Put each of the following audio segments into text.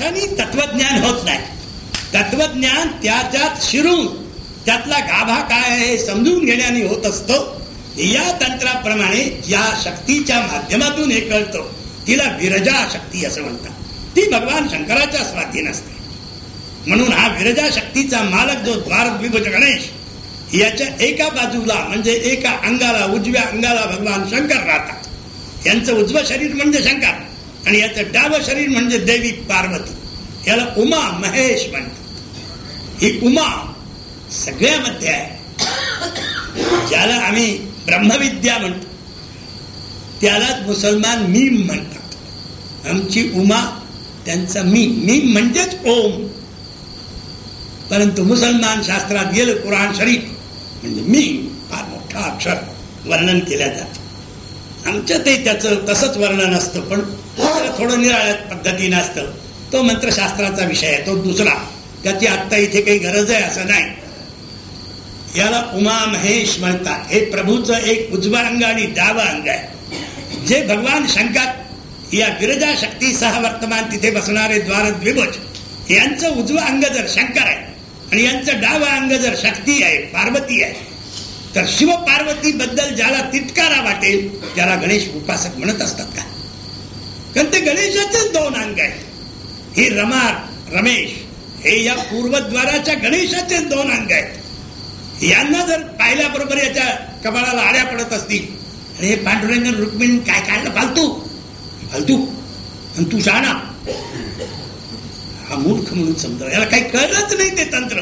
अशाने तत्वज्ञान होत नाही. तत्वज्ञान त्याच्यात शिरून त्यातला गाभा काय आहे समजून घेण्याने होत असतो. या तंत्राप्रमाणे या शक्तीच्या माध्यमातून हे कळतं. तिला विरजा शक्ती असं म्हणतात. ती भगवान शंकराच्या स्वाधीन असते. म्हणून हा विरजा शक्तीचा मालक जो द्वारद्विभुज गणेश याच्या एका बाजूला म्हणजे एका अंगाला उजव्या अंगाला भगवान शंकर राहतात. यांचं उजवं शरीर म्हणजे शंकर. आणि याचं डावं शरीर म्हणजे देवी पार्वती. याला उमा महेश म्हणतात. ही उमा सगळ्यामध्ये आहे. ज्याला आम्ही ब्रह्मविद्या म्हणतो. त्यालाच मुसलमान मीम म्हणतात. आमची उमा त्यांचा मीम. मीम म्हणजेच ओम. परंतु मुसलमान शास्त्रात गेलं कुराण शरीफ म्हणजे मीम फार मोठा अक्षर वर्णन केल्या जात. आमच्यातही त्याचं तसंच वर्णन असतं पण फार थोडं निराळ्या पद्धतीनं असतं. तो मंत्रशास्त्राचा विषय आहे तो दुसरा. त्याची आत्ता इथे काही गरज आहे असं नाही. याला उमा महेश म्हणतात. हे प्रभूचं एक उजवा अंग आणि डावा अंग आहे. जे भगवान शंकात या विरजा शक्तीसह वर्तमान तिथे बसणारे द्वार द्विभुज यांचं उजवं अंग जर शंकर आहे आणि यांचं डावा अंग जर शक्ती आहे पार्वती आहे तर शिव पार्वती बद्दल ज्याला तिटकारा वाटेल त्याला गणेश उपासक म्हणत असतात का? कारण ते गणेशाचे दोन अंग आहेत. हे रमार रमेश हे या पूर्वद्वाराच्या गणेशाचे दोन अंग आहेत. यांना जर पाहिल्याबरोबर याच्या कपाळाला आड्या पडत असतील आणि हे पांडुरंजन रुक्मिणी काय काढलं? फालतू. फालतू. आणि तू शाणा हा मूर्ख म्हणून समजा याला काही कळलंच नाही ते तंत्र.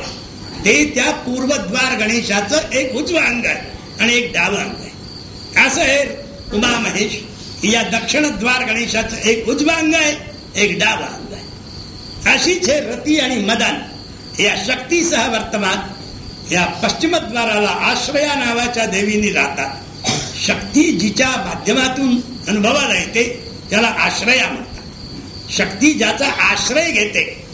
ते त्या पूर्वद्वार गणेशाचं एक उजवं अंग आहे आणि एक डावं अंग आहे. असं आहे उमा महेश. या दक्षिण द्वार गणेशाचं एक उजवा अंग आहे एक डावा अंग आहे. अशीच हे रती आणि मदन या शक्तीसह वर्तमान या पश्चिमद्वाराला आश्रया नावाच्या देवीने राहतात. शक्ती जिच्या माध्यमातून अनुभवाला येते त्याला आश्रया म्हणतात. शक्ती ज्याचा आश्रय घेते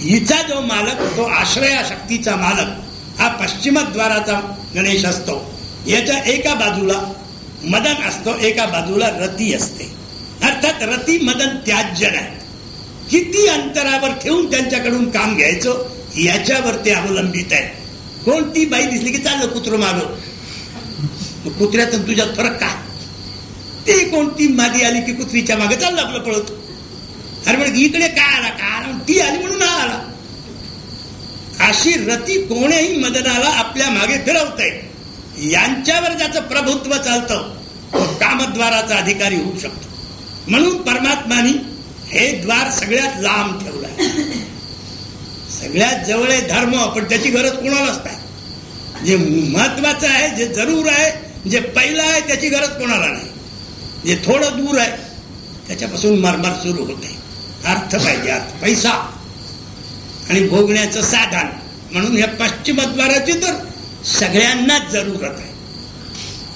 हिचा जो मालक तो आश्रया शक्तीचा मालक हा पश्चिमद्वाराचा गणेश असतो. याच्या एका बाजूला मदन असतो एका बाजूला रती असते. अर्थात रती मदन त्याज्य नाही किती अंतरावर ठेवून त्यांच्याकडून काम घ्यायचं याच्यावर ते अवलंबित आहे. कोणती बाई दिसली की चाललं कुत्र माग? कुत्र्यात तुझ्यात फरक काय? ते कोणती मादी आली की कुत्रीच्या मागे चाललं आपलं पळत? अरे म्हणजे इकडे काय आला? का ती आली म्हणून आला. अशी रती कोणीही मदनाला आपल्या मागे फिरवते यांच्यावर ज्याचं प्रभुत्व चालतं तो कामद्वाराचा अधिकारी होऊ शकतो. म्हणून परमात्मानी हे द्वार सगळ्यात लांब ठेवलं सगळ्यात जवळ आहे धर्म पण त्याची गरज कोणालाच नाही. जे महत्वाचं आहे जे जरूर आहे जे पहिलं आहे त्याची गरज कोणाला नाही. जे थोडं दूर आहे त्याच्यापासून मरमर सुरू होते. अर्थ पाहिजे अर्थ पैसा. आणि भोगण्याचं साधन. म्हणून ह्या पश्चिमद्वाराची तर सगळ्यांनाच जरूरत आहे.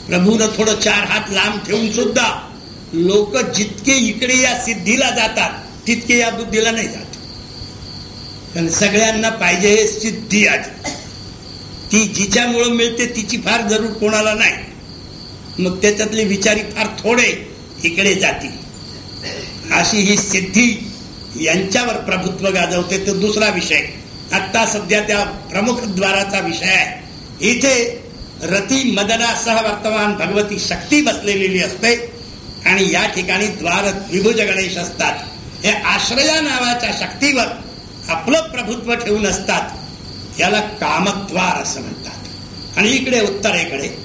प्रभूनं थोडं चार हात लांब ठेवून सुद्धा लोक जितके इकडे या सिद्धीला जातात तितके या बुद्धीला नाही जात. कारण सगळ्यांना पाहिजे हे सिद्धी आधी ती जिच्यामुळं मिळते तिची फार जरूर कोणाला नाही. मग त्याच्यातले विचारी फार थोडे इकडे जातील. अशी ही सिद्धी यांच्यावर प्रभुत्व गाजवते तो दुसरा विषय. आता सध्या त्या प्रमुख द्वाराचा विषय आहे. इथे रती मदनासह वर्तमान भगवती शक्ती बसलेली असते आणि या ठिकाणी द्वार विभुज गणेश असतात. हे आश्रया नावाच्या शक्तीवर आपलं प्रभुत्व ठेवून असतात. याला कामद्वार असं म्हणतात. आणि इकडे उत्तरेकडे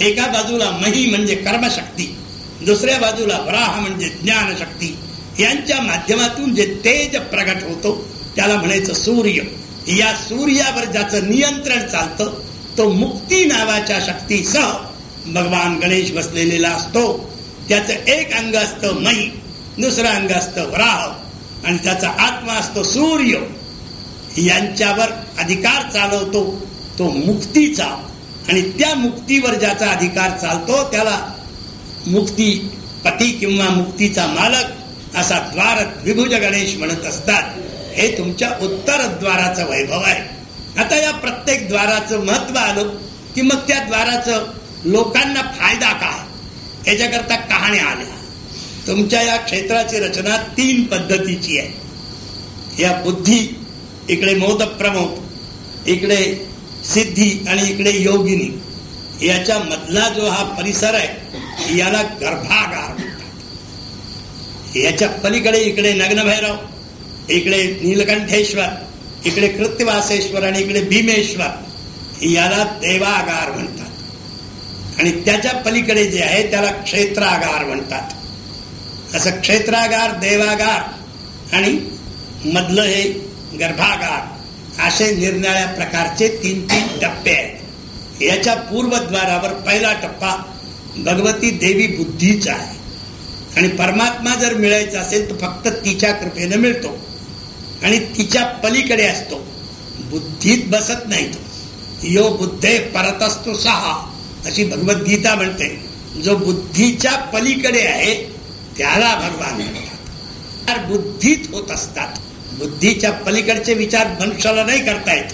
एका बाजूला मही म्हणजे कर्मशक्ती दुसऱ्या बाजूला वराह म्हणजे ज्ञानशक्ती. यांच्या माध्यमातून जे तेज प्रगट होतो त्याला म्हणायचं सूर्य. या सूर्यावर ज्याचं नियंत्रण चालतं तो मुक्ती नावाच्या शक्तीसह भगवान गणेश बसलेला असतो. त्याचं एक अंग असतं मई दुसरं अंग असतं वराह आणि त्याचा आत्मा असतो सूर्य. यांच्यावर अधिकार चालवतो तो मुक्तीचा. आणि त्या मुक्तीवर ज्याचा अधिकार चालतो त्याला मुक्ती पती किंवा मुक्तीचा मालक असा द्वार विभुज गणेश म्हणत असतात. हे तुमच्या उत्तर द्वाराचं वैभव आहे. आता या प्रत्येक द्वाराचं महत्त्व आलं की मग त्या द्वाराचं लोकांना फायदा काय याच्याकरता कहाण्या आल्या. तुमच्या या क्षेत्राची रचना तीन पद्धतीची आहे. या बुद्धी इकडे मोद प्रमोद इकडे सिद्धी आणि इकडे योगिनी. याच्या मधला जो हा परिसर आहे याला गर्भागार म्हणतात. याच्या पलीकडे इकडे नग्नभैरव इकडे नीलकंठेश्वर इकडे कृत्यवासेश्वर आणि इकडे भीमेश्वर याला देवागार म्हणतात. आणि त्याच्या पलीकडे जे आहे त्याला क्षेत्रागार म्हणतात. असं क्षेत्रागार देवागार आणि मधलं हे गर्भागार असे निरनिळ्या प्रकारचे तीन तीन टप्पे आहेत. याच्या पूर्वद्वारावर पहिला टप्पा भगवती देवी बुद्धीचा आहे. आणि परमात्मा जर मिळायचा असेल तर फक्त तिच्या कृपेनं मिळतो. आणि तिच्या पलीकडे असतो. बुद्धीत बसत नाही तो. यो बुद्धे परत असतो सहा अशी भगवद्गीता म्हणते. जो बुद्धीच्या पलीकडे आहे त्याला भगवान म्हणतात. बुद्धीत होत असतात. बुद्धीच्या पलीकडचे विचार मनुष्याला नाही करता येत.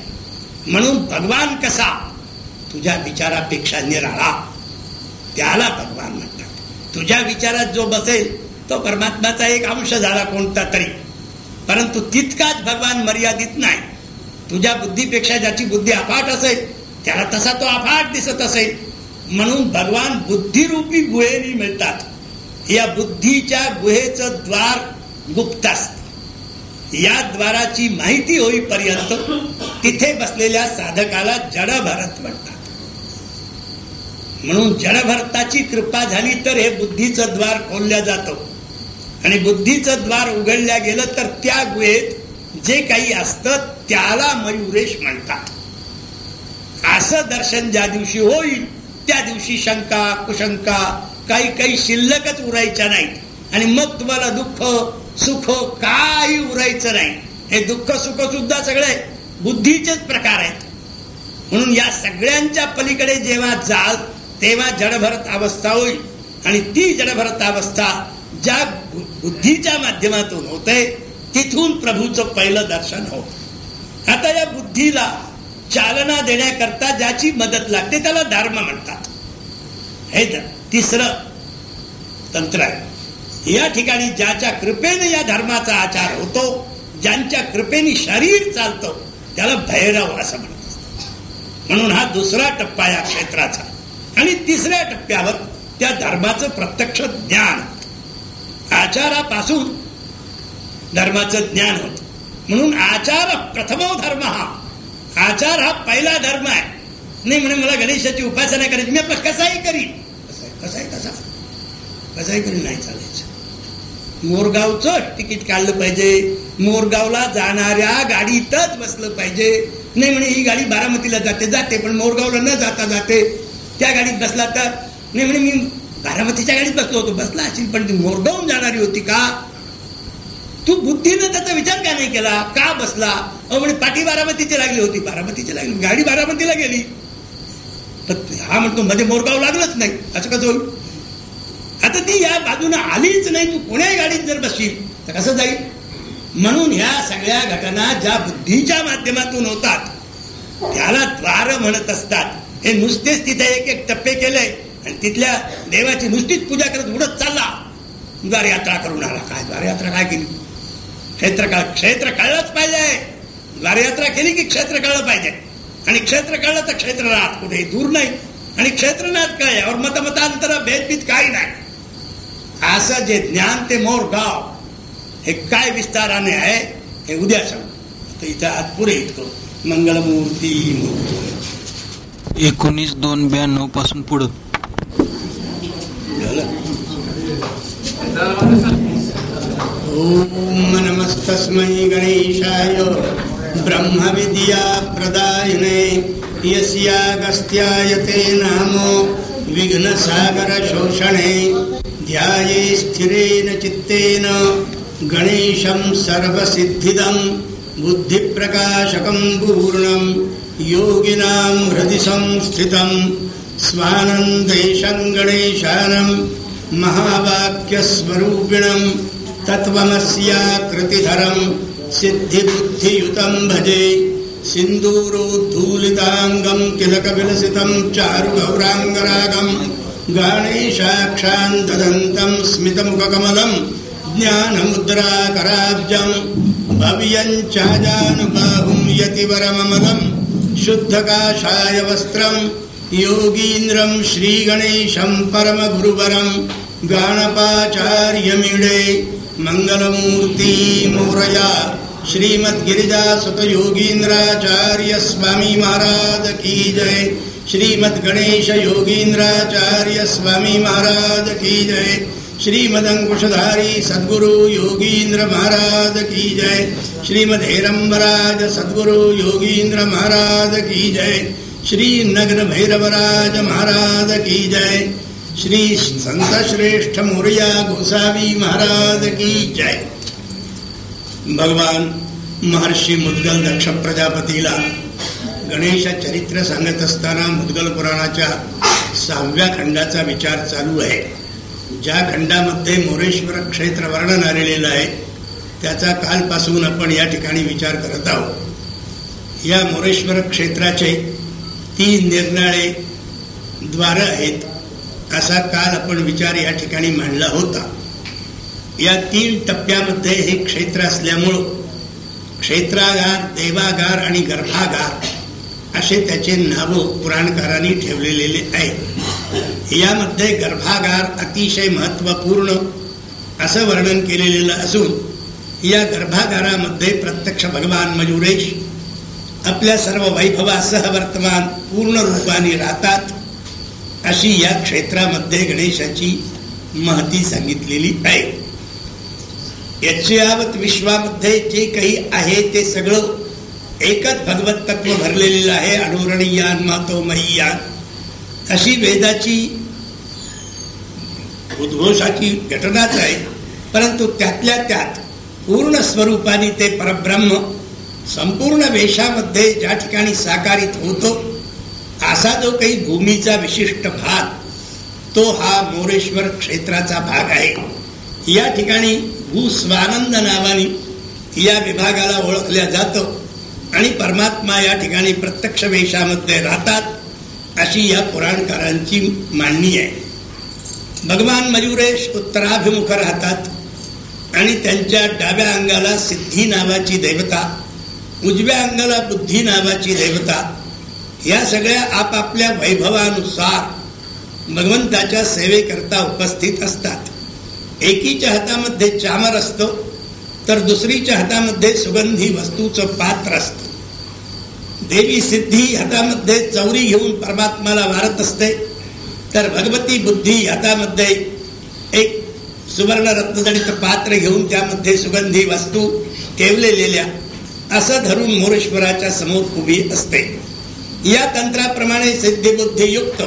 म्हणून भगवान कसा? तुझ्या विचारापेक्षा निराळा. त्याला भगवान म्हणतात. तुझ्या विचारात जो बसेल तो परमात्माचा एक अंश झाला कोणता तरी. परंतु तितकाच भगवान मर्यादित नाही. तुझ्या बुद्धीपेक्षा ज्याची बुद्धी अफाट असेल त्याला तसा तो अफाट दिसत असेल. म्हणून भगवान बुद्धिरूपी गुहेने मिळतात. या बुद्धीच्या गुहेचं द्वार गुप्त असत. या द्वाराची माहिती होईपर्यंत तिथे बसलेल्या साधकाला जडभरत म्हणतात. म्हणून जडभरताची कृपा झाली तर हे बुद्धीचं द्वार खोलल्या जातो. आणि बुद्धीचं द्वार उघडल्या गेलं तर त्या गुहेत जे काही असतं त्याला मयुरेश म्हणतात. असं दर्शन ज्या दिवशी होईल त्या दिवशी शंका कुशंका काही काही शिल्लकच उरायच्या नाहीत. आणि मग तुम्हाला दुःख सुख काही उरायचं नाही. हे दुःख सुख सुद्धा सगळे बुद्धीचेच प्रकार आहेत. म्हणून या सगळ्यांच्या पलीकडे जेव्हा जाल तेव्हा जडभरत अवस्था होईल. आणि ती जडभरत अवस्था ज्या बुद्धीच्या माध्यमातून होते तिथून प्रभूचं पहिलं दर्शन हो आता या बुद्धीला चालना देण्याकरता ज्याची मदत लागते त्याला धर्म म्हणतात. हे तिसरं तंत्र आहे. या ठिकाणी ज्याच्या कृपेने या धर्माचा आचार होतो ज्यांच्या कृपेने शरीर चालतं त्याला भैरव असं म्हणतात. म्हणून हा दुसरा टप्पा या क्षेत्राचा. आणि तिसऱ्या टप्प्यावर त्या धर्माचं प्रत्यक्ष ज्ञान आचारापासून धर्माचं ज्ञान होत. म्हणून आचार प्रथम धर्म हा. आचार हा पहिला धर्म आहे. नाही म्हणे मला गणेशाची उपासना करायची. मी आपला कसाही करीन. कसाही कसा कसाही करीन नाही चालायचं. मोरगावचं तिकीट काढलं पाहिजे. मोरगावला जाणाऱ्या गाडीतच बसलं पाहिजे. नाही म्हणे ही गाडी बारामतीला जाते जाते पण मोरगावला न जाता जाते. त्या गाडीत बसला तर नाही म्हणे मी बारामतीच्या गाडीत बसलो होतो. बसला असेल पण ती मोरगावून जाणारी होती का? तू बुद्धीनं त्याचा विचार का नाही केला? का बसला? अहो म्हणे पाठी बारामतीची लागली होती. बारामतीची लागली गाडी बारामतीला गेली. हा म्हणतो मध्ये मोरगाव लागलंच नाही. असं कसं होईल? आता ती या बाजूने आलीच नाही. तू कोण्याही गाडीत जर बसशील तर कसं जाईल? म्हणून ह्या सगळ्या घटना ज्या बुद्धीच्या माध्यमातून होतात त्याला द्वार म्हणत असतात. हे नुसतेच तिथे एक एक टप्पे केले. आणि तिथल्या देवाची नुसतीच पूजा करत उडत चालला. द्वार यात्रा करून आला. काय द्वार यात्रा काय केली? क्षेत्र काळ क्षेत्र कळलंच पाहिजे. द्वार यात्रा केली की क्षेत्र कळलं पाहिजे. आणि क्षेत्र कळलं तर क्षेत्र राहत कुठेही दूर नाही. आणि क्षेत्रनाथ काय? यावर मतमतांतर भेदभीत काही नाही. असं जे ज्ञान ते मोर गाव हे काय विस्ताराने आहे हे उद्या सांग इथं आज पुरे इतकं मंगलमूर्ती एकोणीस दोन ब्याण्णवपासून पुढं. ओम नमस्तस्मै गणेशाय ब्रह्मविद्या प्रदायिने यस्यागस्त्याय ते नामो विघ्नसागरशोषणे ध्याये स्थिरेण चित्तेन गणेशं सर्वसिद्धिदं बुद्धिप्रकाशकं पूर्णं योगिनां हृदि संस्थितं स्वानन्देशं गणेशानं महावाक्यस्वरूपिणं तत्त्वमस्याकृतिधरम् सिद्धिबुद्धियुतं भजे। सिन्दूरोद्धूलिताङ्गम् किलकविलसितं चारु गौराङ्गरागम् गणेशाक्षा ददन्तम् स्मितमुखकमलम् ज्ञानमुद्राकराब्जम् भव्यञ्चाजानुबाहुं यतिवरममलम् शुद्धकाशाय वस्त्रं। योगीन्द्रम् श्रीगणेशम् परमगुरुवरम् गाणपाचार्यमीडे मङ्गलमूर्ती मोरया सुत योगींद्राचार्य स्वामी महाराज की जय। श्रीमद गणेश योगींद्राचार्य स्वामी महाराज की जय। श्रीमद अंकुशधारी सद्गुरु योगींद्र महाराज की जय। श्रीमद हेरंबराज सद्गुरु योगींद्र महाराज की जय। श्री नग्न भैरवराज महाराज की जय। श्री संत श्रेष्ठ गोसावी महाराज की जय. भगवान महर्षी मुद्गल दक्ष प्रजापतीला गणेश चरित्र सांगत असताना मुद्गल पुराणाच्या सहाव्या खंडाचा विचार चालू आहे. ज्या खंडामध्ये मोरेश्वर क्षेत्र वर्णन आलेलं आहे त्याचा कालपासून आपण या ठिकाणी विचार करत आहोत. या मोरेश्वर क्षेत्राचे तीन निर्णाळे द्वार आहेत. असा काल आपण विचार या ठिकाणी मांडला होता. या तीन टप्प्यामध्ये हे क्षेत्र असल्यामुळं क्षेत्रागार देवागार आणि गर्भागार असे त्याचे नावं पुराणकारांनी ठेवलेले आहे यामध्ये गर्भागार अतिशय महत्त्वपूर्ण असं वर्णन केलेलं असून या गर्भागारामध्ये प्रत्यक्ष भगवान मजुरेश आपल्या सर्व वैभवासह वर्तमान पूर्ण रूपाने राहतात. अशी या क्षेत्रामध्ये गणेशाची महती सांगितलेली आहे. याच्यावत विश्वामध्ये जे काही आहे ते सगळं एकच भगवत तत्व भरलेलं आहे अनुरणीयान मातो महियान अशी वेदाची उद्घोषाची घटनाच आहे परंतु त्यातल्या त्यात पूर्ण स्वरूपाने ते परब्रह्म संपूर्ण वेशामध्ये ज्या ठिकाणी साकारित होतो असा जो काही भूमीचा विशिष्ट भाग तो हा मोरेश्वर क्षेत्राचा भाग आहे. या ठिकाणी भूस्वानंद नावाने या विभागाला ओळखल्या जातो आणि परमात्मा या ठिकाणी प्रत्यक्ष वेशामध्ये राहतात अशी या पुराणकारांची मांडणी आहे. भगवान मयुरेश उत्तराभिमुख राहतात आणि त्यांच्या डाव्या अंगाला सिद्धी नावाची देवता उजव्या अंगाला बुद्धी नावाची देवता या सगळ्या आपापल्या वैभवानुसार भगवंताच्या सेवेकरता उपस्थित असतात. एकीच्या हातामध्ये चामर असतो तर दुसरीच्या हातामध्ये सुगंधी वस्तूचं पात्र असत. देवी सिद्धी हातामध्ये चौरी घेऊन परमात्माला वारत असते तर भगवती बुद्धी हातामध्ये एक सुवर्ण रत्नजडित पात्र घेऊन त्यामध्ये सुगंधी वस्तू ठेवलेल्या असं धरून मोरेश्वराच्या समोर उभी असते. या तंत्राप्रमाणे सिद्धिबुद्धियुक्त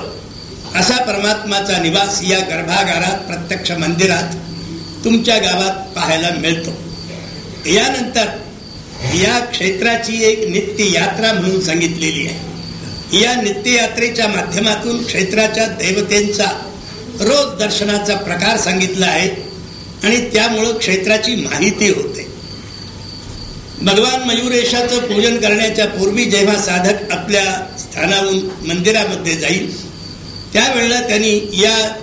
असा परमात्माचा निवास या गर्भागारात प्रत्यक्ष मंदिरात तुमच्या गावात पाहायला मिळतो. यानंतर या क्षेत्राची एक नित्य यात्रा म्हणून सांगितलेली आहे. या नित्ययात्रेच्या माध्यमातून क्षेत्राच्या देवतेंचा रोज दर्शनाचा प्रकार सांगितला आहे आणि त्यामुळं क्षेत्राची माहिती होते. भगवान मयुरेशाचं पूजन करण्याच्या पूर्वी जेव्हा साधक आपल्या स्थानाहून मंदिरामध्ये जाईल त्यावेळेला त्यांनी या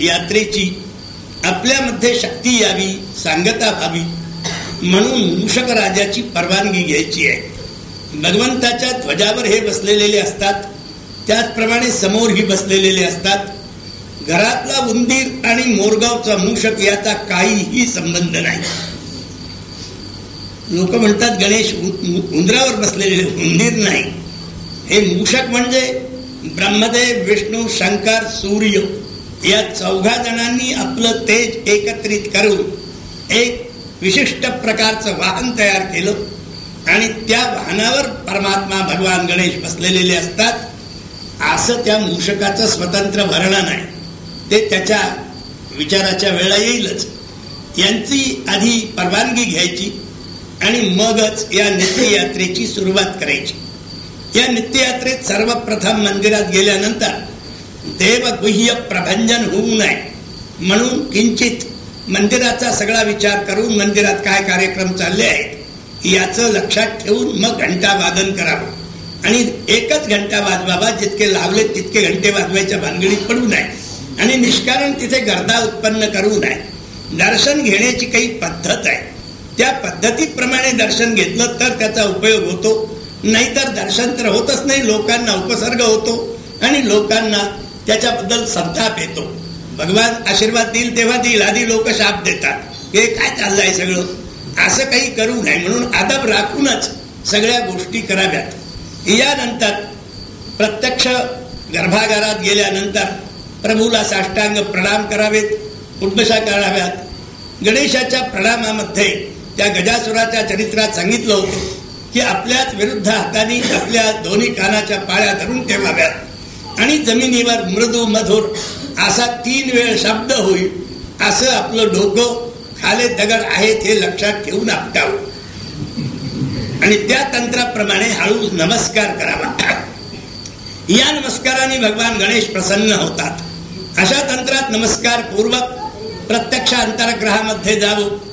यात्रेची आपल्यामध्ये शक्ती यावी सांगता व्हावी म्हणून मूषक राजाची परवानगी घ्यायची आहे. भगवंताच्या ध्वजावर हे बसलेले असतात त्याचप्रमाणे समोर ही बसलेले असतात. घरातला उंदीर आणि मोरगावचा मूषक याचा काहीही संबंध नाही. लोक म्हणतात गणेश उंदरावर बसलेले उंदीर नाही. हे मूषक म्हणजे ब्रह्मदेव विष्णू शंकर सूर्य या चौघा जणांनी आपलं तेज एकत्रित करून एक विशिष्ट प्रकारचं वाहन तयार केलं. आणि त्या वाहनावर परमात्मा भगवान गणेश बसलेले असतात. असं त्या मूषकाचं स्वतंत्र वर्णन नाही ते त्याच्या विचाराच्या वेळा येईलच. यांची आधी परवानगी घ्यायची. आणि मगच या नित्ययात्रेची सुरुवात करायची. या नित्ययात्रेत सर्वप्रथम मंदिरात गेल्यानंतर देवगुह्य प्रभंजन होऊ नये म्हणून किंचित मंदिराचा सगळा विचार करून मंदिरात काय कार्यक्रम चालले आहेत याचं लक्षात ठेवून मग घंटा वादन करावं. आणि एकच घंटा वाजवावा जितके लावले तितके घंटे वाजवायच्या भानगडीत पडू नये. आणि निष्कारण तिथे गर्दा उत्पन्न करू नये. दर्शन घेण्याची काही पद्धत आहे. त्या पद्धतीप्रमाणे दर्शन घेतलं तर त्याचा उपयोग होतो. नाहीतर दर्शन तर होतच नाही लोकांना उपसर्ग होतो आणि लोकांना त्याच्याबद्दल संताप येतो. भगवान आशीर्वाद देईल तेव्हा देईल आधी लोक शाप देतात. हे काय चाललंय सगळं? असं काही करू नये म्हणून आदब राखूनच सगळ्या गोष्टी कराव्यात. यानंतर प्रत्यक्ष गर्भागारात गेल्यानंतर प्रभूला साष्टांग प्रणाम करावेत उद्दशा कराव्यात. गणेशाच्या प्रणामामध्ये त्या गजासुराच्या चरित्रात सांगितलं होतं की आपल्याच विरुद्ध हाताने आपल्या दोन्ही कानाच्या पाळ्या धरून ठेवाव्यात. आणि जमिनीवर मृदू मधुर असा तीन वेळ शब्द होईल. असं आपलं डोकं खाले दगड आहेत हे लक्षात ठेवून आपटावं. आणि त्या तंत्राप्रमाणे हळू नमस्कार करावा. या नमस्काराने भगवान गणेश प्रसन्न होतात. अशा तंत्रात नमस्कार पूर्वक प्रत्यक्ष अंतरग्रहामध्ये जावं.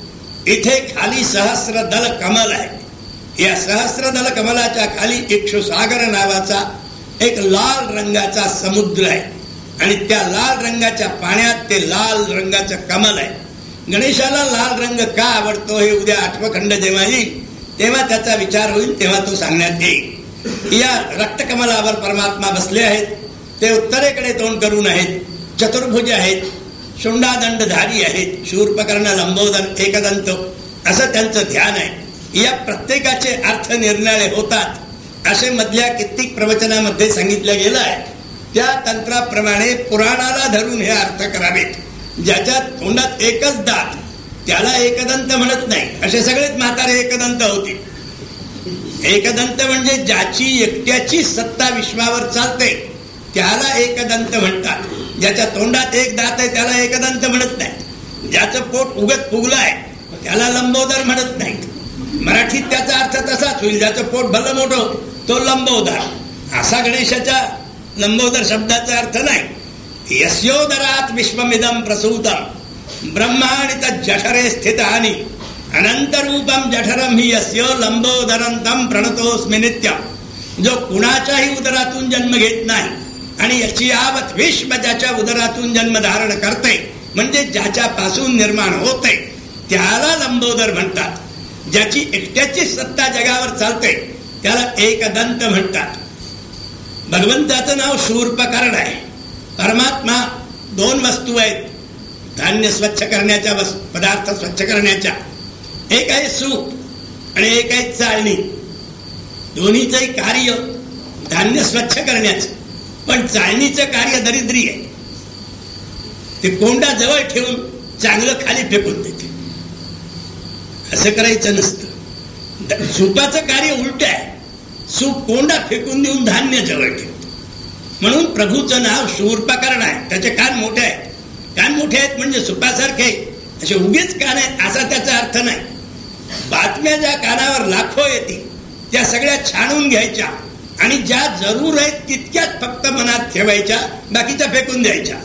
इथे खाली सहस्र दल कमल आहे. या सहस्र दल कमलाच्या खाली इक्षुसागर नावाचा एक लाल रंगाचा समुद्र आहे. आणि त्या लाल रंगाच्या पाण्यात ते लाल रंगाचं कमल आहे. गणेशाला लाल रंग का आवडतो हे उद्या आठवखंड जेव्हा येईल तेव्हा त्याचा विचार होईल तेव्हा तो सांगण्यात येईल. या रक्तकमलावर परमात्मा बसले आहेत. ते उत्तरेकडे तोंड करून आहेत चतुर्भुज आहेत शोंडादंडधारी आहेत शूरपकर्ण लंबोदर एकदंत. असं त्यांचं ध्यान आहे. या प्रत्येकाचे अर्थ निर्णय होतात. असे मधल्या कित्येक प्रवचनामध्ये सांगितलं गेलं आहे. त्या तंत्राप्रमाणे पुराणाला धरून हे अर्थ करावेत. ज्याच्या तोंडात एकच दात त्याला एकदंत म्हणत नाही. असे सगळेच म्हातारे एकदंत होते एकदंत म्हणजे ज्याची एकट्याची सत्ता विश्वावर चालते त्याला एकदंत म्हणतात. ज्याच्या तोंडात एक दात आहे त्याला एकदंत म्हणत नाही. ज्याचं पोट उगत फुगलाय त्याला लंबोदर म्हणत नाही. मराठीत त्याचा अर्थ तसाच होईल ज्याचं पोट भलं मोठं तो लंबोदर. असा गणेशाच्या लंबोदर शब्दाचा अर्थ नाही. यस्योदरात विश्वमिदम प्रसूतम ब्रह्माणित जठरे स्थित आणि अनंतरूपम जठरम ही यस्य लंबोदरंतम प्रणतोस्मी नित्यम जो कुणाच्याही उदरातून जन्म घेत नाही आणि याची आवत विश्व ज्याच्या उदरातून जन्म धारण करते म्हणजे ज्याच्यापासून निर्माण होते त्याला लंबोदर म्हणतात. ज्याची एकट्याची सत्ता जगावर चालते त्याला एकदंत म्हणतात. भगवंताचं नाव शूर्पकर्ण आहे. परमात्मा दोन वस्तू आहेत. धान्य स्वच्छ करण्याच्या पदार्थ स्वच्छ करण्याच्या. एक आहे सूप आणि एक आहे चाळणी. दोन्हीचंही कार्य धान्य स्वच्छ करण्याचं. पण चाळणीचं कार्य दरिद्री आहे. ते कोंडा जवळ ठेवून चांगलं खाली फेकून देते. असं करायचं नसतं. सुपाचं कार्य उलट आहे. सूप कोंडा फेकून देऊन धान्य जवळ ठेवतो. म्हणून प्रभूचं नाव शूरपकरण आहे. त्याचे कान मोठे आहेत. कान मोठे आहेत म्हणजे सुपासारखे असे उगीच कान आहेत असा त्याचा अर्थ नाही. बातम्या ज्या कानावर लाखो येतील त्या सगळ्या छानून घ्यायच्या. आणि ज्या जरूर आहेत तितक्याच फक्त मनात ठेवायच्या बाकीच्या फेकून द्यायच्या.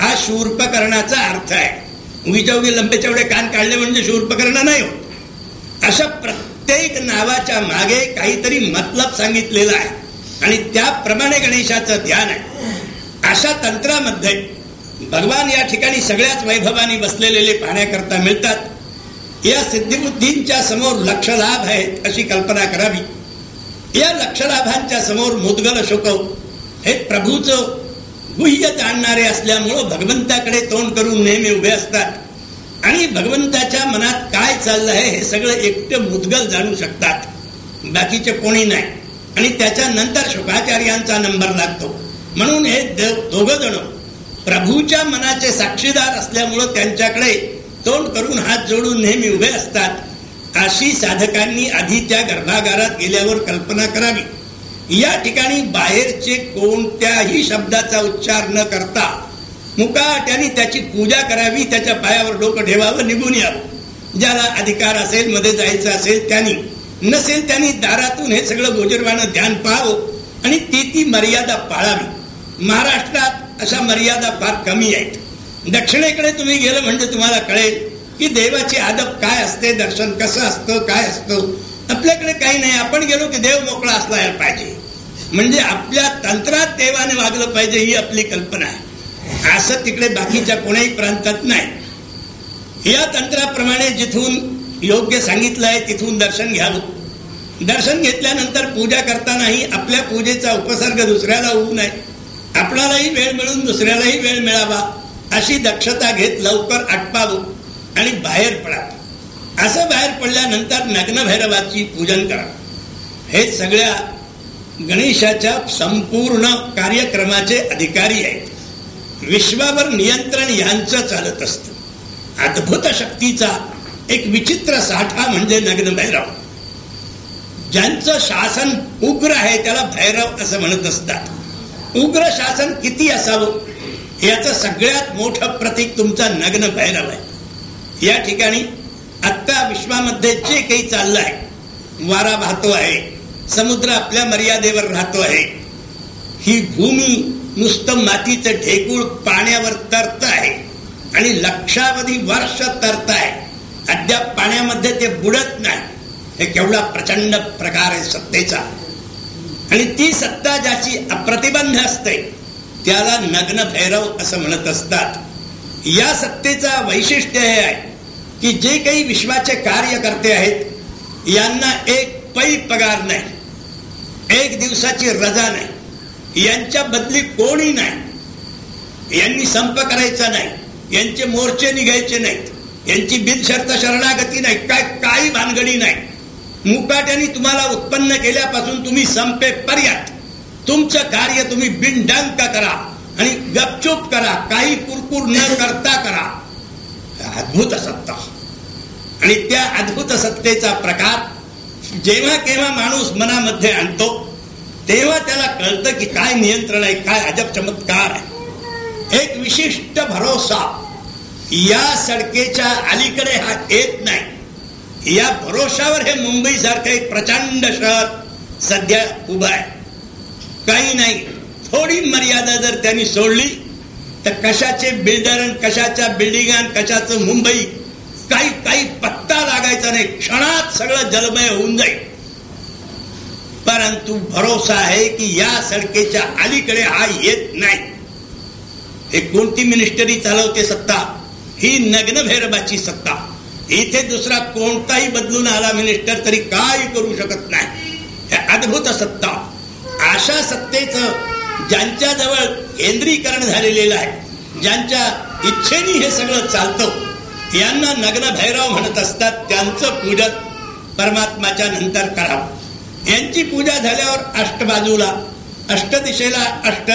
हा शूर्पकरणाचा अर्थ आहे. उगीच्या उगी लंबे चवडे कान काढले म्हणजे शूर्पकरण नाही होत. अशा प्रत्येक नावाच्या मागे काहीतरी मतलब सांगितलेला आहे. आणि त्याप्रमाणे गणेशाचं ध्यान आहे. अशा तंत्रामध्ये भगवान या ठिकाणी सगळ्याच वैभवानी बसलेले पाहण्याकरता मिळतात. या सिद्धिबुद्धींच्या समोर लक्षलाभ आहेत अशी कल्पना करावी. या लक्षलाभांच्या समोर मुदगल शुकव. हे प्रभूचं गुह्य जाणणारे असल्यामुळं भगवंताकडे तोंड करून नेहमी उभे असतात. आणि भगवंताच्या मनात काय चाललं आहे हे सगळं एकटं मुदगल जाणू शकतात. बाकीचे कोणी नाही. आणि त्याच्यानंतर शुकाचार्यांचा नंबर लागतो. म्हणून हे दोघ जण प्रभूच्या मनाचे साक्षीदार असल्यामुळं त्यांच्याकडे तोंड करून हात जोडून नेहमी उभे असतात. अशी साधकांनी आधी त्या गर्भागारात गेल्यावर कल्पना करावी. या ठिकाणी बाहेरचे कोणत्याही शब्दाचा उच्चार न करता मुकाट्याने त्याची पूजा करावी त्याच्या पायावर डोकं ठेवावं निघून यावं. ज्याला अधिकार असेल मध्ये जायचं असेल त्यांनी. नसेल त्यांनी दारातून हे सगळं गोजरवानं ध्यान पाहावं आणि ती ती मर्यादा पाळावी. महाराष्ट्रात अशा मर्यादा फार कमी आहेत. दक्षिणेकडे तुम्ही गेलं म्हणजे तुम्हाला कळेल की देवाची आदब काय असते दर्शन कसं असतं काय असतं? आपल्याकडे काही नाही. आपण गेलो की देव मोकळा असला पाहिजे. म्हणजे आपल्या तंत्रात देवाने वागलं पाहिजे ही आपली कल्पना आहे. असं तिकडे बाकीच्या कोणाही प्रांतात नाही. या तंत्राप्रमाणे जिथून योग्य सांगितलं आहे तिथून दर्शन घ्यावं. दर्शन घेतल्यानंतर पूजा करतानाही आपल्या पूजेचा उपसर्ग दुसऱ्याला होऊ नये. आपणालाही वेळ मिळून दुसऱ्यालाही वेळ मिळावा. अशी दक्षता घेत लवकर आटपावं. आणि बाहेर पडा. असं बाहेर पडल्यानंतर नग्नभैरवाची पूजन करा. हे सगळ्या गणेशाच्या संपूर्ण कार्यक्रमाचे अधिकारी आहेत. विश्वावर नियंत्रण यांचं चालत असत. अद्भुत शक्तीचा एक विचित्र साठा म्हणजे नग्न भैरव ज्यांचं शासन उग्र आहे त्याला भैरव असं म्हणत असतात. उग्र शासन किती असावं? याचं सगळ्यात मोठं प्रतीक तुमचा नग्न भैरव आहे. या ठिकाणी आत्ता विश्वामध्ये जे काही चाललं आहे वारा वाहतो आहे समुद्र आपल्या मर्यादेवर राहतो आहे ही भूमी नुसतं मातीचं ढेकूळ पाण्यावर तरत आहे आणि लक्षावधी वर्ष तरत आहे. अद्याप पाण्यामध्ये ते बुडत नाही. हे केवढा प्रचंड प्रकार आहे सत्तेचा. आणि ती सत्ता ज्याची अप्रतिबंध असते त्याला नग्न भैरव असं म्हणत असतात. या सत्तेचा वैशिष्ट्य हे आहे की जे काही विश्वाचे कार्यकर्ते आहेत यांना एक पै पगार नाही एक दिवसाची रजा नाही यांच्या बदली कोणी नाही यांनी संप करायचा नाही यांचे मोर्चे निघायचे नाहीत यांची बिनशर्त शरणागती नाही काय काही भानगडी नाही. मुकाट्याने तुम्हाला उत्पन्न केल्यापासून तुम्ही संपे पर्यात. तुमचं कार्य तुम्ही बिनडंक करा आणि गपचूप करा काही कुरकुर न करता करा. अद्भुत सत्ता. आणि त्या अद्भुत सत्तेचा प्रकार जेव्हा केव्हा माणूस मनामध्ये आणतो तेव्हा त्याला कळतं की काय नियंत्रण आहे काय अजब चमत्कार आहे. एक विशिष्ट भरोसा या सडकेच्या अलीकडे हा येत नाही. या भरोशावर हे मुंबई सारखं एक प्रचंड शहर सध्या उभं आहे. काही नाही थोडी मर्यादा जर त्यांनी सोडली तर कशाचे बिल्डर कशाच्या बिल्डिंग कशाचं मुंबई काही काही पत्ता लागायचा नाही. क्षणात सगळं जलमय होऊन जाईल. परंतु भरोसा आहे की या सडकेच्या अलीकडे हा येत नाही. हे कोणती मिनिस्टरी चालवते सत्ता? ही नग्नभैरवाची सत्ता. इथे दुसरा कोणताही बदलून आला मिनिस्टर तरी काही करू शकत नाही. हे अद्भुत सत्ता. अशा सत्तेचं ज्यांच्याजवळ केंद्रीकरण झालेलं आहे ज्यांच्या इच्छेने हे सगळं चालतं यांना नग्न भैरव म्हणत असतात त्यांचं पूजन परमात्माच्या नंतर करावं. यांची पूजा झाल्यावर अष्टबाजूला अष्टदिशेला अष्ट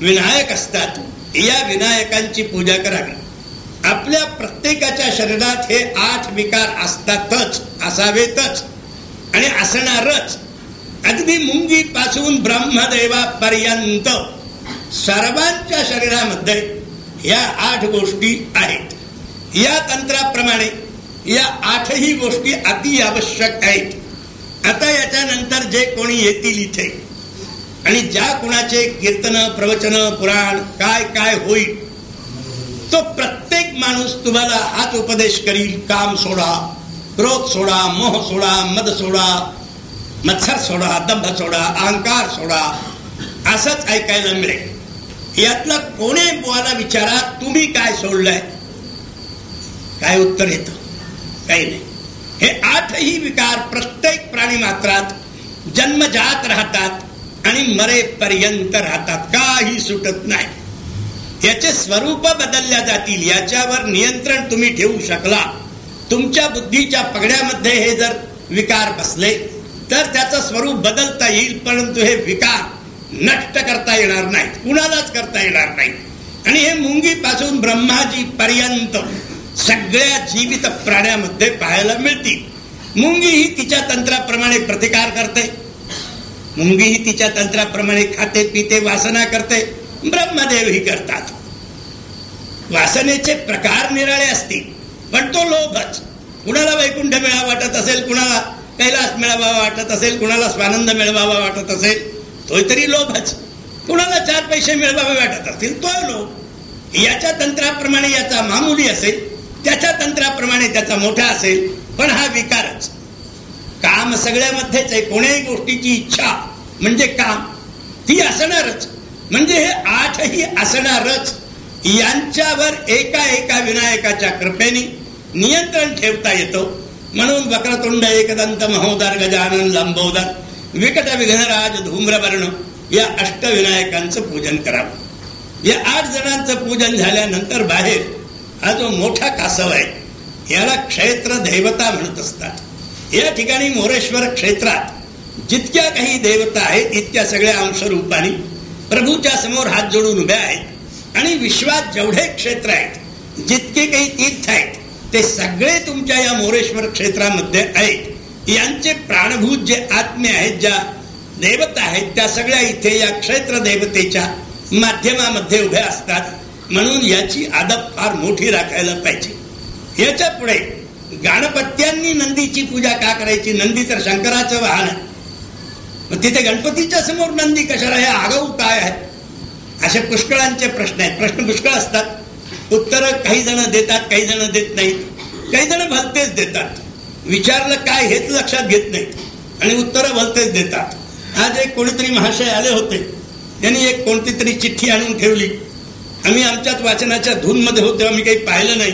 विनायक असतात. या विनायकांची पूजा करावी. आपल्या प्रत्येकाच्या शरीरात हे आठ विकार असतातच असावेतच आणि असणारच. अगदी मुंगी पासून ब्रह्मदेवापर्यंत सर्वांच्या शरीरामध्ये या आठ गोष्टी आहेत. या तंत्राप्रमाणे या आठही गोष्टी अति आवश्यक आहेत. आता याच्यानंतर जे कोणी येतील इथे आणि ज्या कुणाचे कीर्तन प्रवचन पुराण काय काय होईल तो प्रत्येक माणूस तुम्हाला हाच उपदेश करील काम सोडा क्रोध सोडा मोह सोडा मद सोडा मत्सर सोडा दंभ सोडा अहंकार सोडा असंच ऐकायला मिळेल यातला कोणी बोला विचारा तुम्ही काय सोडलंय? काय उत्तर येत? काही नाही. हे आठही विकार प्रत्येक प्राणी मात्रात जन्मजात राहतात आणि मरेपर्यंत राहतात. काही सुटत नाही. याचे स्वरूप बदलल्या जातील याच्यावर नियंत्रण तुम्ही ठेवू शकला. तुमच्या बुद्धीच्या पगड्यामध्ये हे जर विकार बसले तर त्याचं स्वरूप बदलता येईल परंतु हे विकार नष्ट करता येणार नाही कुणालाच करता येणार नाही आणि हे मुंगी पासून ब्रह्माजी पर्यंत सगळ्या जीवित प्राण्यामध्ये पाहायला मिळतील. मुंगी ही तिच्या तंत्राप्रमाणे प्रतिकार करते. मुंगी ही तिच्या तंत्राप्रमाणे खाते पिते वासना करते. ब्रह्मदेव ही करतात. वासनेचे प्रकार निराळे असतील पण तो लोभच. कुणाला वैकुंठ मिळा वाटत असेल कुणाला कैलास मिळावा वाटत असेल कुणाला स्वानंद मिळवावा वाटत असेल तोय तरी लोभच. कुणाला चार पैसे मिळवावे वाटत असतील तो लोभ. याच्या तंत्राप्रमाणे याचा मामुली असेल त्याच्या तंत्राप्रमाणे त्याचा मोठा असेल पण हा विकारच. काम सगळ्यामध्येच आहे कोण्याही गोष्टीची इच्छा म्हणजे काम. ती असणारच. म्हणजे हे आठही असणारच. यांच्यावर एका एका विनायकाच्या कृपेने नियंत्रण ठेवता येतो. म्हणून वक्रतुंड एकदंत महोदर गजानन लंबोदर विकट विघ्नराज धूम्रवर्ण या अष्टविनायकांचं पूजन करावं या आठ जणांचं पूजन झाल्यानंतर बाहेर हा जो मोठा कासव आहे याला क्षेत्र देवता म्हणत असतात. या ठिकाणी मोरेश्वर क्षेत्रात जितक्या काही देवता आहेत इतक्या सगळ्या अंशरूपाने प्रभूच्या समोर हात जोडून उभ्या आहेत. आणि विश्वात जेवढे क्षेत्र आहेत जितके काही तीर्थ आहेत ते सगळे तुमच्या या मोरेश्वर क्षेत्रामध्ये आहेत. यांचे प्राणभूत जे आत्मे आहेत ज्या देवता आहेत त्या सगळ्या इथे या क्षेत्र देवतेच्या माध्यमामध्ये उभ्या असतात. म्हणून याची आदब फार मोठी राखायला पाहिजे. याच्यापुढे गणपत्यांनी नंदीची पूजा का करायची? नंदी तर शंकराचं वाहन आहे. मग तिथे गणपतीच्या समोर नंदी कशाला? हे आगाऊ काय आहे? असे पुष्कळांचे प्रश्न आहेत. प्रश्न पुष्कळ असतात. उत्तर काही जण देतात काही जण देत नाहीत. काही जण भलतेच देतात. विचारलं काय हेच लक्षात घेत नाहीत. आणि उत्तर भलतेच देतात. आज एक कोणीतरी महाशय आले होते. त्यांनी एक कोणती तरी चिठ्ठी आणून ठेवली. आम्ही आमच्याच वाचनाच्या धूनमध्ये होतो आम्ही काही पाहिलं नाही.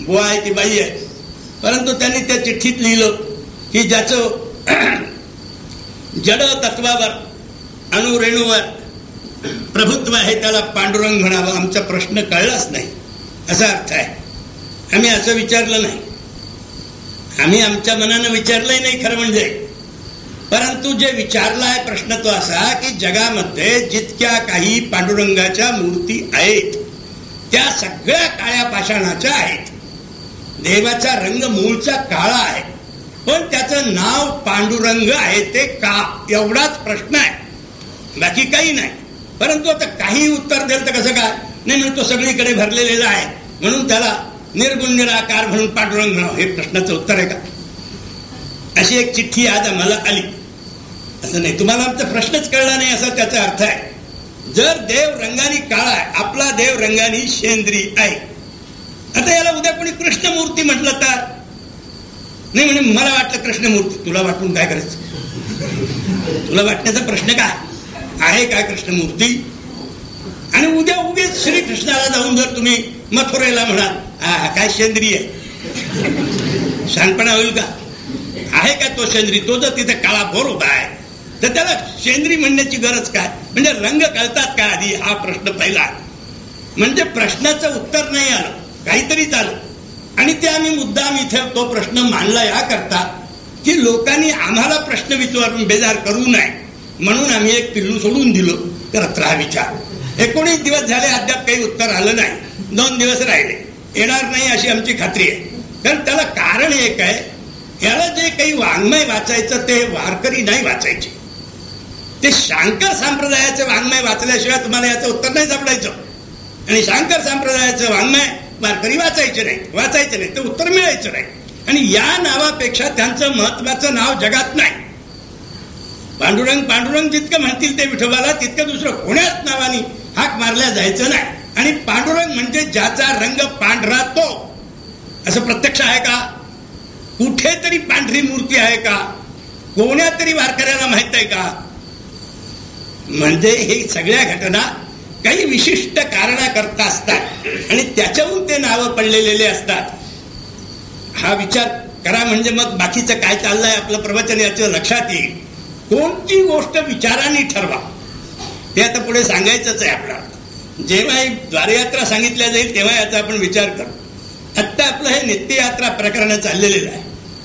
बुवा आहे की बाई आहे. परंतु त्यांनी त्या चिठ्ठीत लिहिलं की ज्याचं जड तत्वावर अणुरेणूवर प्रभुत्व आहे त्याला पांडुरंग म्हणावं. आमचा प्रश्न कळलाच नाही. असा अर्थ आहे. आम्ही असं विचारलं नाही. आम्ही आमच्या मनानं विचारलंही नाही खरं म्हणजे. परंतु जे विचारला आहे प्रश्न तो असा की जगामध्ये जितक्या काही पांडुरंगाच्या मूर्ती आहेत त्या सगळ्या काळ्या पाषाणाच्या आहेत. देवाचा रंग मूळचा काळा आहे. पण त्याचं नाव पांडुरंग आहे ते का? एवढाच प्रश्न आहे. बाकी काही नाही. परंतु आता काही उत्तर दिलं तर कसं काय? नाही म्हणून तो सगळीकडे भरलेला आहे. म्हणून त्याला निर्गुण निराकार म्हणून पांडुरंग म्हणावं. हे प्रश्नाचं उत्तर आहे का? अशी एक चिठ्ठी आज आम्हाला आली. असं नाही. तुम्हाला आमचा प्रश्नच कळला नाही असा त्याचा अर्थ आहे. जर देव रंगानी काळा आहे आपला देव रंगानी शेंद्री आहे. आता याला उद्या कोणी कृष्णमूर्ती म्हटलं तर? नाही म्हणजे मला वाटलं कृष्णमूर्ती. तुला वाटून काय करायचं? तुला वाटण्याचा प्रश्न काय आहे काय कृष्णमूर्ती? आणि उद्या उगेच श्रीकृष्णाला जाऊन जर तुम्ही मथुरेला म्हणाल हा काय सेंद्रिय शहाणपणा होईल का? आहे का तो सेंद्री तो जर तिथे काळा बोर उभा आहे तर त्याला सेंद्री म्हणण्याची गरज काय? म्हणजे रंग कळतात का आधी? हा प्रश्न पहिला म्हणजे प्रश्नाचं उत्तर नाही आलं काहीतरी आलं आणि ते आम्ही मुद्दाम इथे तो प्रश्न मांडला या करता की लोकांनी आम्हाला प्रश्न विचारून बेजार करू नये म्हणून आम्ही एक पिल्लू सोडून दिलो करत राहा विचार. एकोणीस दिवस झाले अद्याप काही उत्तर आलं नाही. दोन दिवस राहिले. येणार नाही अशी आमची खात्री आहे. कारण त्याला कारण एक आहे याला जे काही वाङ्मय वाचायचं ते वारकरी नाही वाचायचे. ते शांकर संप्रदायाचं वाङ्मय वाचल्याशिवाय तुम्हाला याचं उत्तर नाही सापडायचं. आणि शांकर संप्रदायाचं वाङ्मय वारकरी वाचायचे नाही वाचायचे नाही ते उत्तर मिळायचं नाही. आणि या नावापेक्षा त्यांचं महत्वाचं नाव जगात नाही. पांडुरंग पांडुरंग जितकं म्हणतील ते विठोबाला तितकं दुसरं कोण्याच नावाने हाक मारल्या जायचं नाही. आणि पांडुरंग म्हणजे ज्याचा रंग पांढरा तो. असं प्रत्यक्ष आहे का? कुठेतरी पांढरी मूर्ती आहे का? कोण्या तरी वारकऱ्याला माहीत आहे का? म्हणजे हे सगळ्या घटना काही विशिष्ट कारणाकरता असतात. आणि त्याच्याहून ते नावं पडलेले असतात. हा विचार करा म्हणजे मग बाकीचं काय चाललंय आपलं प्रवचन याचं लक्षात येईल. कोणती गोष्ट विचाराने ठरवा. ते आता पुढे सांगायचंच आहे आपल्याला. जेव्हा ही द्वारयात्रा सांगितल्या जाईल तेव्हा याचा आपण विचार करू. आत्ता आपलं हे नित्ययात्रा प्रकरण चाललेलं आहे.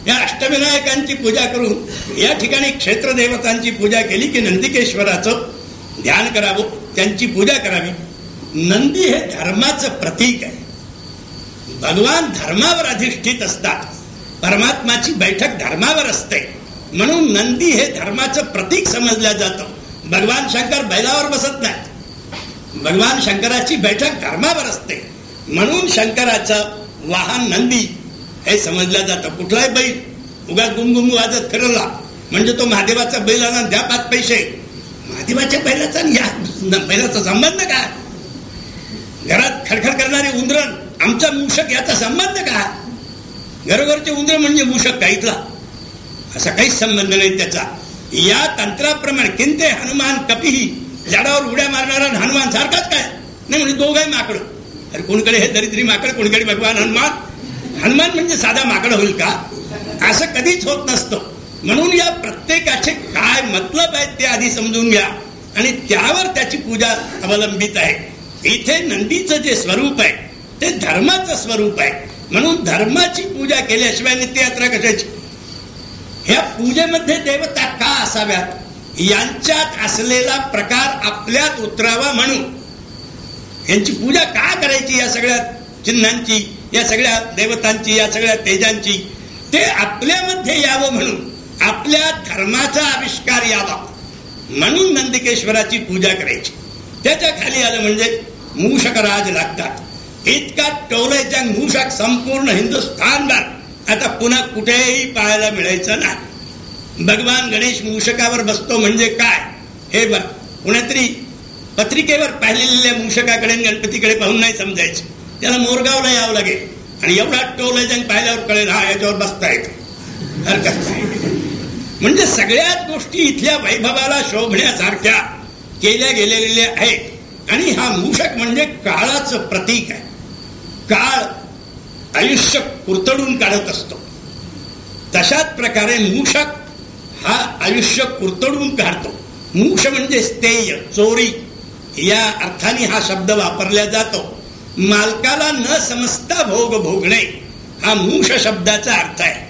या अष्टविनायकांची पूजा करून या ठिकाणी क्षेत्र देवतांची पूजा केली की नंदिकेश्वराचं ध्यान करावं त्यांची पूजा करावी. नंदी हे धर्माचं प्रतीक आहे. भगवान धर्मावर अधिष्ठित असतात. परमात्माची बैठक धर्मावर असते. म्हणून नंदी हे धर्माचं प्रतीक समजलं जातं. भगवान शंकर बैलावर बसत नाहीत. भगवान शंकराची बैठक धर्मावर असते. म्हणून शंकराचं वाहन नंदी हे समजलं जातं. कुठलाही बैल उगा गुमगुम वाजत फिरवला. म्हणजे तो महादेवाचा बैल आणा द्या पाच पैसे. महादेवाच्या बैलाचा या बैलाचा संबंध काय? घरात खडखड करणारे उंदरण आमचा मूषक याचा संबंध का घरोघरचे उंदर म्हणजे मूषक काहीतला असा काहीच संबंध नाही त्याचा. या तंत्राप्रमाणे किंते हनुमान कपिही झाडावर उड्या मारणारा हनुमान सारखाच काय? नाही म्हणजे दोघंही माकडं. अरे कोणकडे हे दरिद्री माकड कोणकडे भगवान हनुमान? हनुमान म्हणजे साधा माकड होईल का? असं कधीच होत नसतं. म्हणून या प्रत्येकाचे काय मतलब आहेत ते आधी समजून घ्या. आणि त्यावर त्याची पूजा अवलंबित आहे. इथे नंदीचं जे स्वरूप आहे ते धर्माचं स्वरूप आहे. म्हणून धर्माची पूजा केल्याशिवाय नित्ययात्रा कशाची? ह्या पूजेमध्ये देवता का असाव्यात? यांच्यात असलेला प्रकार आपल्यात उतरावा म्हणून. यांची पूजा का करायची या सगळ्या चिन्हांची या सगळ्या देवतांची या सगळ्या तेजांची? ते आपल्यामध्ये यावं म्हणून आपल्या धर्माचा आविष्कार यावा म्हणून नंदिकेश्वराची पूजा करायची. त्याच्याखाली आलं म्हणजे मूषक राज लागतात. इतका टोलायच्या मूषक संपूर्ण हिंदुस्थानभर आता पुन्हा कुठेही पाहायला मिळायचं नाही. भगवान गणेश मूषकावर बसतो म्हणजे काय? हे बघ कुणीतरी पत्रिकेवर पाहिलेल्या मूषकाकडे गणपतीकडे पाहून नाही समजायचं. त्याला मोरगावला यावं लागेल. आणि एवढा टोलायजंग पाहिल्यावर कळेल हा याच्यावर बसता येत हरकत नाही. म्हणजे सगळ्याच गोष्टी इथल्या वैभवाला शोभण्यासारख्या केल्या गेलेल्या आहेत. आणि हा मूषक म्हणजे काळाचं प्रतीक आहे. काळ आयुष्य कुरतडून काढत असतो. तशाच प्रकारे मूषक हा आयुष्य कुरतडून काढतो. मूष म्हणजे स्थेय चोरी. या अर्थाने हा शब्द वापरला जातो. मालकाला न समजता भोग भोगणे हा मूष शब्दाचा अर्थ आहे.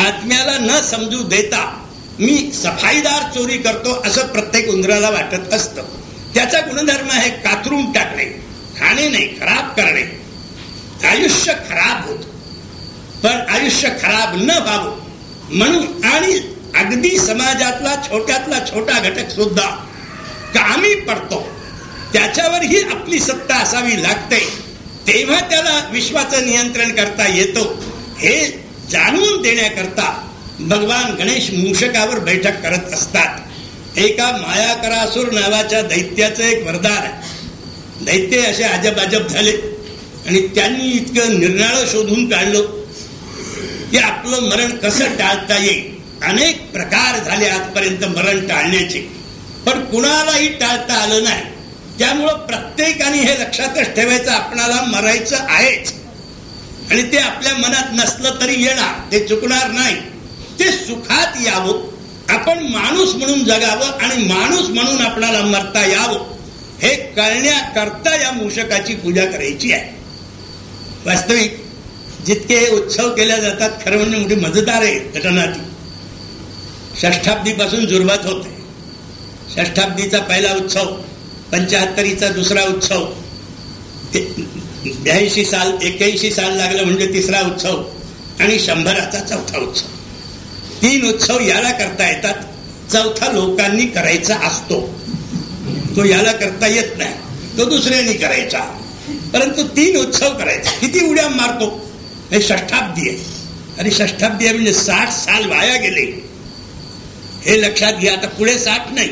आत्म्याला न समजू देता मी सफाईदार चोरी करतो असं प्रत्येक उंदराला वाटत असतं. त्याचा गुणधर्म आहे कातरून टाकणे खाणे नाही खराब करणे. आयुष्य खराब होत. पण आयुष्य खराब न व्हावं म्हणून आणि अगदी समाजातला छोट्यातला छोटा घटक सुद्धा कामी पडतो त्याच्यावरही आपली सत्ता असावी लागते तेव्हा त्याला विश्वाचं नियंत्रण करता येतो हे जाणून देण्याकरता भगवान गणेश मूषकावर बैठक करत असतात. एका मायाकरासूर नावाच्या दैत्याचं एक वरदान आहे. दैत्य असे अजब अजब झाले. आणि त्यांनी इतकं निर्णाळ शोधून काढलं की आपलं मरण कसं टाळता येईल? अनेक प्रकार झाले आजपर्यंत मरण टाळण्याचे. पण कुणालाही टाळता आलं नाही. त्यामुळं प्रत्येकाने हे लक्षातच ठेवायचं आपणाला मरायचं आहेच. आणि ते आपल्या मनात नसलं तरी येणार ते चुकणार नाही. ते सुखात यावं. आपण माणूस म्हणून जगावं आणि माणूस म्हणून आपणाला मरता यावं. हे कळण्याकरता या मूषकाची पूजा करायची आहे. वास्तविक. जितके उत्सव केल्या जातात खरं म्हणजे मोठी मजेदार आहे घटना ती षष्ठाब्दीपासून सुरुवात होते. षष्ठाब्दीचा पहिला उत्सव पंच्याहत्तरीचा दुसरा उत्सव ब्याऐंशी साल एक्याऐंशी साल लागलं म्हणजे तिसरा उत्सव आणि शंभराचा चौथा उत्सव. तीन उत्सव याला करता येतात. चौथा लोकांनी करायचा असतो. तो याला करता येत नाही. तो दुसऱ्यांनी करायचा. परंतु तीन उत्सव करायचे. किती उड्या मारतो? हे षष्ठाब्दी आहे. आणि षष्ठाब्दी आहे म्हणजे साठ साल वाया गेले. हे लक्षात घ्या आता पुढे साठ नाही.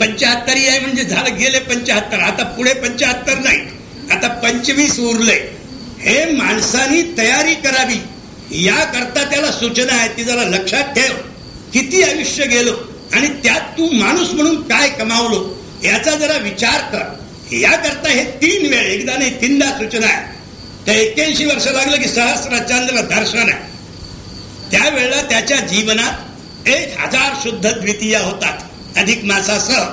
पंच्याहत्तरी आहे म्हणजे झालं गेले पंच्याहत्तर आता पुढे पंच्याहत्तर नाही. आता पंचवीस उरले. हे माणसानी तयारी करावी. या करता त्याला सूचना आहे ती जरा लक्षात ठेव. किती आयुष्य गेलो आणि त्यात तू माणूस म्हणून काय कमावलो याचा जरा विचार कर. या करता हे तीन वेळ एकदा नाही तीनदा सूचना आहे. त्या एक्क्याऐंशी वर्ष लागलं की सहस्राचांद्र दर्शन आहे. त्यावेळेला त्याच्या जीवनात एक हजार शुद्ध द्वितीय होतात. अधिक मासासह.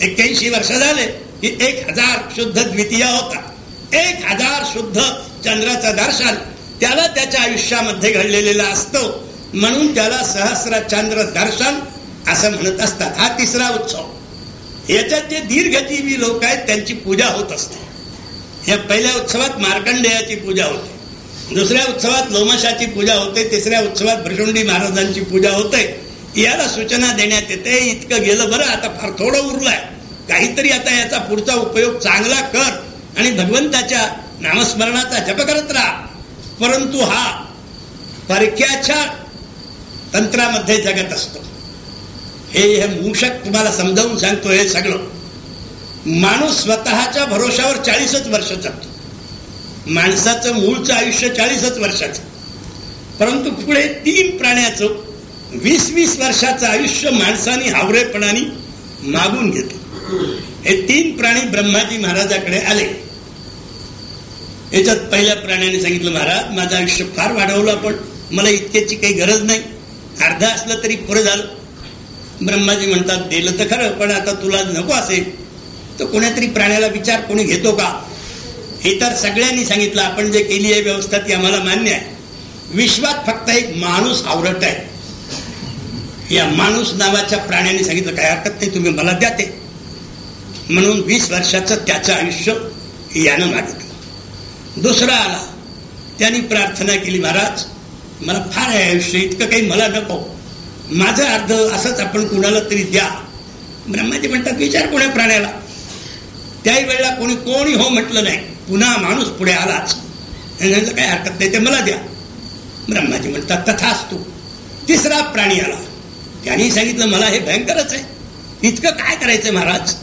एक्क्याऐंशी वर्ष झाले की एक हजार शुद्ध द्वितीय होतात. एक हजार शुद्ध चंद्राचं दर्शन त्याला त्याच्या आयुष्यामध्ये घडलेला असतो. म्हणून त्याला सहस्र चंद्र दर्शन असं म्हणत असतात. हा तिसरा उत्सव. याच्यात जे दीर्घजीवी लोक आहेत त्यांची पूजा होत असते. या पहिल्या उत्सवात मार्कंडेयाची पूजा होते. दुसऱ्या उत्सवात लोमशाची पूजा होते. तिसऱ्या उत्सवात भ्रशुंडी महाराजांची पूजा होते. याला सूचना देण्यात येते. इतकं गेलं बरं आता फार थोडं उरलंय. काहीतरी आता याचा पुढचा उपयोग चांगला कर आणि भगवंताच्या नामस्मरणाचा जप करत राहा. परंतु हा परक्याच्या तंत्रामध्ये जगत असतो. हे हे मूषक तुम्हाला समजावून सांगतो हे सगळं. माणूस स्वतःच्या भरोशावर चाळीसच वर्ष जगतो. माणसाचं मूळचं आयुष्य चाळीसच वर्षाचं. परंतु पुढे तीन प्राण्याचं वीस वीस वर्षाचं आयुष्य माणसाने हावरेपणाने मागून घेतलं. हे तीन प्राणी ब्रह्माजी महाराजाकडे आले. याच्यात पहिल्या प्राण्याने सांगितलं महाराज माझं आयुष्य फार वाढवलं पण मला इतक्याची काही गरज नाही. अर्धा असलं तरी पुरं झालं. ब्रह्माजी म्हणतात दिलं तर खरं पण आता तुला नको असेल तर कोणीतरी प्राण्याला विचार कोणी घेतो का? हे तर सगळ्यांनी सांगितलं. आपण जे केली आहे व्यवस्था ती आम्हाला मान्य आहे. विश्वात फक्त एक माणूस आवरत आहे. या माणूस नावाच्या प्राण्याने सांगितलं काय हरकत नाही तुम्ही मला द्या ते. म्हणून वीस वर्षाचं त्याचं आयुष्य यानं मागितलं. दुसरा आला. त्यांनी प्रार्थना केली महाराज मला फार आहे आयुष्य इतकं काही मला नको. माझं अर्ध असंच आपण कुणाला तरी द्या. ब्रह्माजी म्हणतात विचार कोण्या प्राण्याला. त्याही वेळेला कोणी कोणी हो म्हटलं नाही. पुन्हा माणूस पुढे आलाच. त्यांचं काय हरकत नाही ते मला द्या. ब्रह्माजी म्हणतात तथाच तू तिसरा प्राणी आला. त्यांनी सांगितलं मला हे भयंकरच आहे. इतकं काय करायचं महाराज?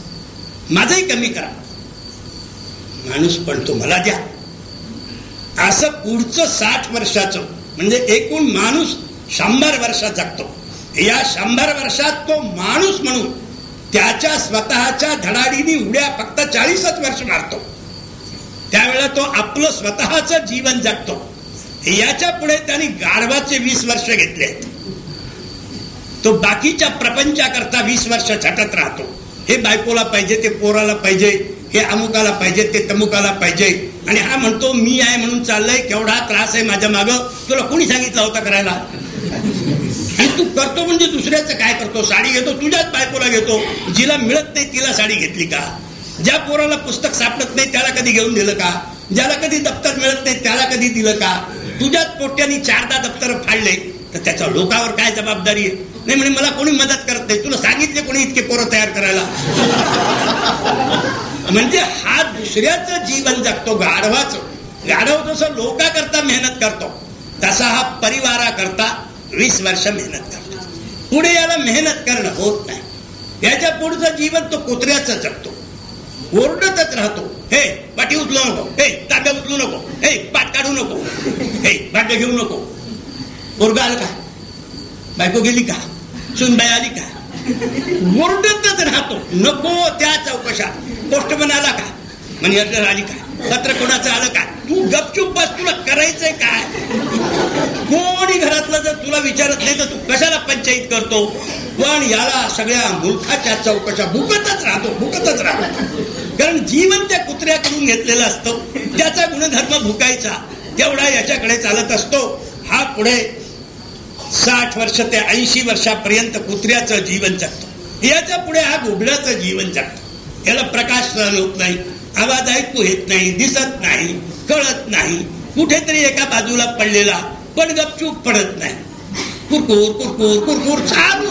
माझंही कमी करा. माणूस पण तो मला द्या. असं पुढचं साठ वर्षाचं म्हणजे एकूण माणूस शंभर वर्षात जगतो. या शंभर वर्षात तो माणूस म्हणून त्याच्या स्वतःच्या धडाडीने उड्या फक्त चाळीसच वर्ष मारतो. त्यावेळेला तो आपलं स्वतःच जीवन जगतो. याच्यापुढे त्यांनी गाढवाचे वीस वर्ष घेतले. तो बाकीच्या प्रपंचाकरता वीस वर्ष झटत राहतो. हे बायकोला पाहिजे ते पोराला पाहिजे हे अमुकाला पाहिजे ते तमुकाला पाहिजे. आणि हा म्हणतो मी आहे म्हणून चाललंय केवढा त्रास आहे माझ्या माग. तुला कोणी सांगितलं होता करायला? हे तू करतो म्हणजे दुसऱ्याचं काय करतो? साडी घेतो तुझ्याच बायकोला घेतो. जिला मिळत नाही तिला साडी घेतली का? ज्या पोराला पुस्तक सापडत नाही त्याला कधी घेऊन दिलं का? ज्याला कधी दप्तर मिळत नाही त्याला कधी दिलं का? तुझ्याच पोट्यानी चारदा दप्तर फाडले तर त्याच्या लोकावर काय जबाबदारी आहे? नाही म्हणे मला कोणी मदत करत नाही. तुला सांगितले कोणी इतके पोरं तयार करायला? म्हणजे हा दुसऱ्याचं जीवन जगतो गाढवाचं. गाढव जसं लोकाकरता मेहनत करतो तसा हा परिवारा करता वीस वर्ष मेहनत करतो. पुढे याला मेहनत करणं होत नाही. याच्या पुढचं जीवन तो कुत्र्याच जगतो. ओरडतच राहतो. हे पाठी उचलू नको. हे ताब्या उचलू नको. हे पाठ काढू नको. हे भाग्य घेऊ नको. पोरगा आलं का? बायको गेली का? सुनबाई आली का? ओरडतच राहतो. नको त्या चौकशा पोस्टमन आला का? म्हणजे आली काय? सत्र कोणाचं आलं काय? तू गपचूप बस तुला करायचंय काय? कोणी घरातलं जर तुला विचारत नाही तर तू कशाला पंचायत करतो? पण याला सगळ्या मूर्खाच्या चौकशा भुकतच राहतो भुकतच राहतो. कारण जीवन त्या कुत्र्याकडून घेतलेलं असतं. त्याचा गुणधर्म भुकायचा. तेवढा याच्याकडे चालत असतो हा पुढे साठ वर्ष ते ऐंशी वर्षापर्यंत कुत्र्याचं जीवन जगतो. याच्यापुढे हा घोबड्याचं जीवन जगतो. याला प्रकाश होत नाही. आवाज ऐकू येत नाही दिसत नाही कळत नाही. कुठेतरी एका बाजूला पडलेला पण गपचूप पडत नाही. कुरकुर कुरकुर कुरकुर चालू.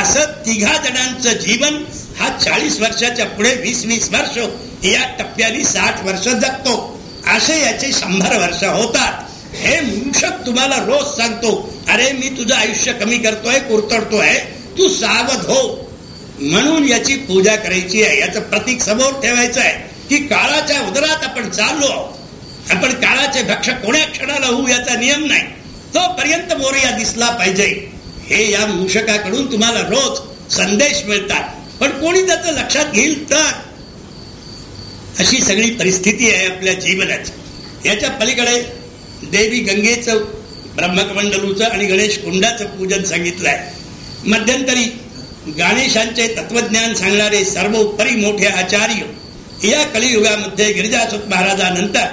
असं तिघा जणांचं जीवन हा चाळीस वर्षाच्या पुढे वीस वीस वर्ष या टप्प्याने साठ वर्ष जगतो. असे याचे शंभर वर्ष होतात. हे मूषक तुम्हाला रोज सांगतो अरे मी तुझं आयुष्य कमी करतोय कुरतडतोय. तू सावध हो. म्हणून याची पूजा करायची आहे. याचं प्रतीक समोर ठेवायचं आहे की काळाच्या उदरात आपण चाललो आपण काळाचे भक्ष कोण्या क्षणाला होऊ याचा नियम नाही. तोपर्यंत मोरया दिसला पाहिजे. हे या मूषकाकडून तुम्हाला रोज संदेश मिळतात. पण कोणी त्याचं लक्षात घेईल तर? अशी सगळी परिस्थिती आहे आपल्या जीवनाची. याच्या पलीकडे देवी गंगेचं ब्रह्मकमंडलूचं आणि गणेश कुंडाचं पूजन सांगितलं आहे मध्यंतरी गणेशांचे तत्वज्ञान सांगणारे सर्वोपरी मोठे आचार्य या कलियुगामध्ये गिरिजासुत महाराजानंतर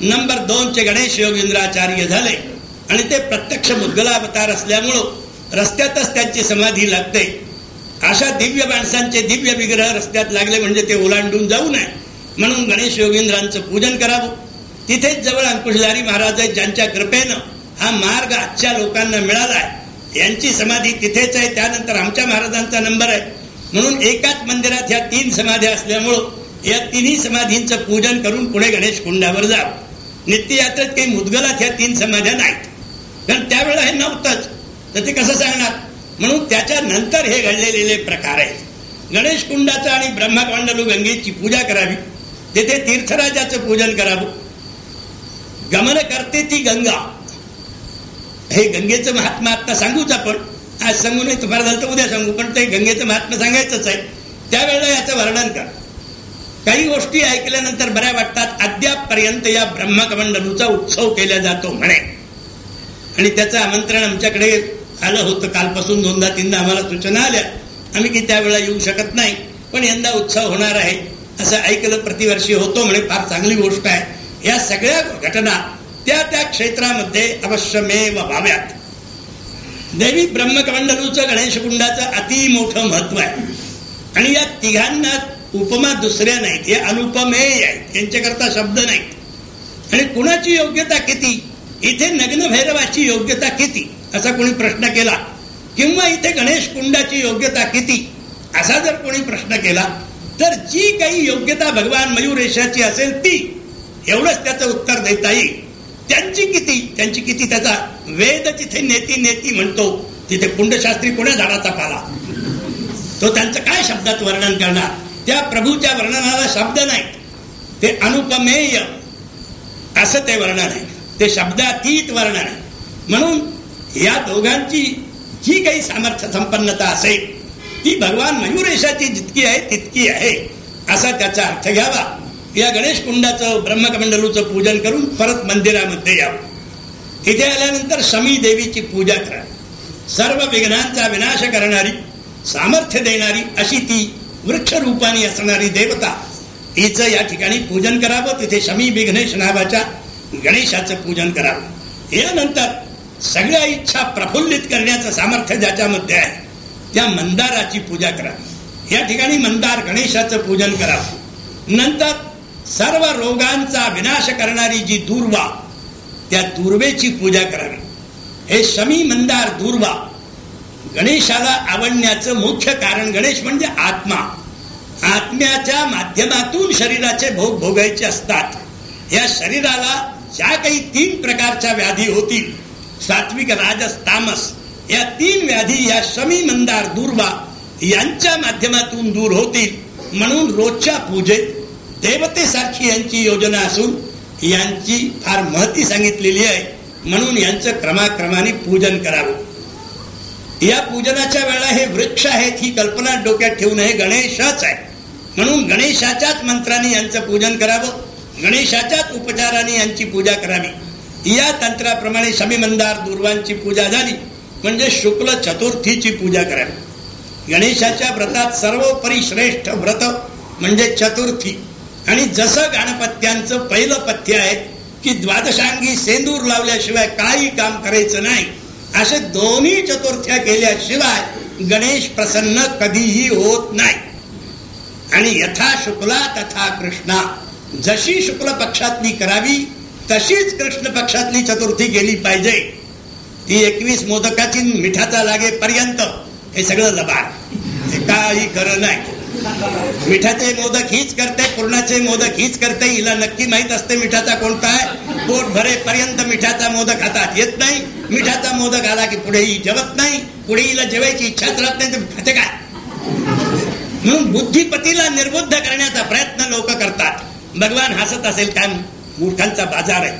नंबर दोनचे गणेश योगेंद्राचार्य झाले. आणि ते प्रत्यक्ष मुद्गलावतार असल्यामुळं रस्त्यातच त्यांची समाधी लागते. अशा दिव्य माणसांचे दिव्य विग्रह रस्त्यात लागले म्हणजे ते ओलांडून जाऊ नये. म्हणून गणेश योगेंद्रांचं पूजन करावं. तिथेच जवळ अंकुशधारी महाराज आहेत ज्यांच्या कृपेनं हा मार्ग आजच्या लोकांना मिळाला आहे यांची समाधी तिथेच आहे. त्यानंतर आमच्या महाराजांचा नंबर आहे. म्हणून एकाच मंदिरात ह्या तीन समाध्या असल्यामुळं या तिन्ही समाधींचं पूजन करून पुढे गणेश कुंडावर जावं नित्ययात्रेत काही मुदगलात ह्या तीन समाध्या नाहीत. कारण त्यावेळेला हे नव्हतंच. तर ते कसं सांगणार? म्हणून त्याच्यानंतर हे घडलेले प्रकार आहेत. गणेश कुंडाचा आणि ब्रह्मकांडलू गंगेची पूजा करावी. तेथे तीर्थराजाचं पूजन करावं. गमन करते ती गंगा. हे गंगेचं महात्मा आता सांगूच आपण. आज सांगू नाही तुम्हाला झालं तर उद्या सांगू पण ते गंगेचं महात्मा सांगायचंच आहे. त्यावेळेला याचं वर्णन करा. काही गोष्टी ऐकल्यानंतर बऱ्या वाटतात अद्यापपर्यंत या ब्रह्मकमंडलूचा उत्सव केला जातो म्हणे. आणि त्याचं आमंत्रण आमच्याकडे आलं होतं कालपासून दोनदा तीनदा आम्हाला सूचना आल्या. आम्ही की त्यावेळेला येऊ शकत नाही पण यंदा उत्सव होणार आहे. असं ऐकलं प्रतिवर्षी होतो म्हणे फार चांगली गोष्ट आहे. या सगळ्या घटना त्या त्या क्षेत्रामध्ये अवश्यमेव व्हाव्यात. देवी ब्रह्मकमंडलूचं गणेशकुंडाचं अति मोठं महत्त्व आहे. आणि या तिघांना उपमा दुसऱ्या नाहीत हे अनुपमेय आहेत यांच्याकरता शब्द नाहीत. आणि कुणाची योग्यता किती? इथे नग्न भैरवाची योग्यता किती? असा कोणी प्रश्न केला. किंवा इथे गणेश कुंडाची योग्यता किती? असा जर कोणी प्रश्न केला तर जी काही योग्यता भगवान मयुरेशाची असेल ती एवढंच त्याचं उत्तर देता येईल. त्यांची किती त्यांची किती त्याचा वेद जिथे नेती नेती म्हणतो. तिथे कुंडशास्त्री कोण्या झाडाचा पाला? तो त्यांचं काय शब्दात वर्णन करणार? त्या प्रभूच्या वर्णनाला शब्द नाही. ते अनुपमेय. असं ते वर्णन आहे. ते शब्दातीत वर्णन आहे. म्हणून या दोघांची जी काही सामर्थ्य संपन्नता असेल ती भगवान मयुरेशाची जितकी आहे तितकी आहे. असा त्याचा अर्थ घ्यावा. या गणेश कुंडाचं ब्रह्मकमंडलूचं पूजन करून परत मंदिरामध्ये यावं. इथे आल्यानंतर शमी देवीची पूजा करा. सर्व विघ्नांचा विनाश करणारी सामर्थ्य देणारी अशी ती वृक्षरूपानी असणारी देवता हिचं या ठिकाणी पूजन करावं. तिथे शमी विघ्नेश नावाच्या गणेशाचं पूजन करावं. यानंतर सगळ्या इच्छा प्रफुल्लित करण्याचं सामर्थ्य ज्याच्यामध्ये आहे त्या मंदाराची पूजा करावी या ठिकाणी मंदार गणेशाचं पूजन करावं. नंतर सर्व रोगांचा विनाश करणारी जी दुर्वा त्या दुर्वेची पूजा करावी. हे शमी मंदार दुर्वा गणेशाला आवडण्याचं मुख्य कारण गणेश म्हणजे आत्मा. आत्म्याच्या माध्यमातून शरीराचे भोग भोगायचे असतात. या शरीराला ज्या काही तीन प्रकारच्या व्याधी होतील सात्विक राजस तामस या तीन व्याधी या शमी मंदार दुर्वा यांच्या माध्यमातून दूर होतील. म्हणून रोजच्या पूजेत देवतेसारखी यांची योजना असून यांची फार महती सांगितलेली आहे. म्हणून यांचं क्रमाक्रमाने पूजन करावं. या पूजनाच्या वेळा हे वृक्ष आहेत ही कल्पना डोक्यात ठेवून हे गणेशच आहे. म्हणून गणेशाच्याच मंत्राने यांचं पूजन करावं. गणेशाच्याच उपचाराने यांची पूजा करावी. या तंत्राप्रमाणे शमीमंदार दुर्वांची पूजा झाली. म्हणजे शुक्ल चतुर्थीची पूजा करावी. गणेशाच्या व्रतात सर्वोपरी श्रेष्ठ व्रत म्हणजे चतुर्थी. आणि जसं गणपत्यांचं पहिलं पथ्य आहे की द्वादशांगी सेंदूर लावल्याशिवाय काही काम करायचं नाही असे दोन्ही चतुर्थ्या केल्याशिवाय गणेश प्रसन्न कधीही होत नाही. आणि यथा शुक्ला तथा कृष्णा जशी शुक्ल पक्षातली करावी तशीच कृष्ण पक्षातली चतुर्थी केली पाहिजे. ती एकवीस मोदकाची मिठाचा लागेपर्यंत हे सगळं लबाड. हे काही खरं नाही. मिठाचे मोदक हीच करते पूर्णाचे मोदक हीच करते. हिला नक्की माहीत असते मिठाचा कोणता आहे. पोट भरेपर्यंत मिठाचा मोदक हातात येत नाही. मिठाचा मोदक आला की पुढे ही जेवत नाही. पुढे हिला जेवायची इच्छाच राहत नाही तर खाते काय? म्हणून बुद्धिपतीला निर्बुद्ध करण्याचा प्रयत्न लोक करतात. भगवान हसत असेल काय मूर्खांचा बाजार आहे.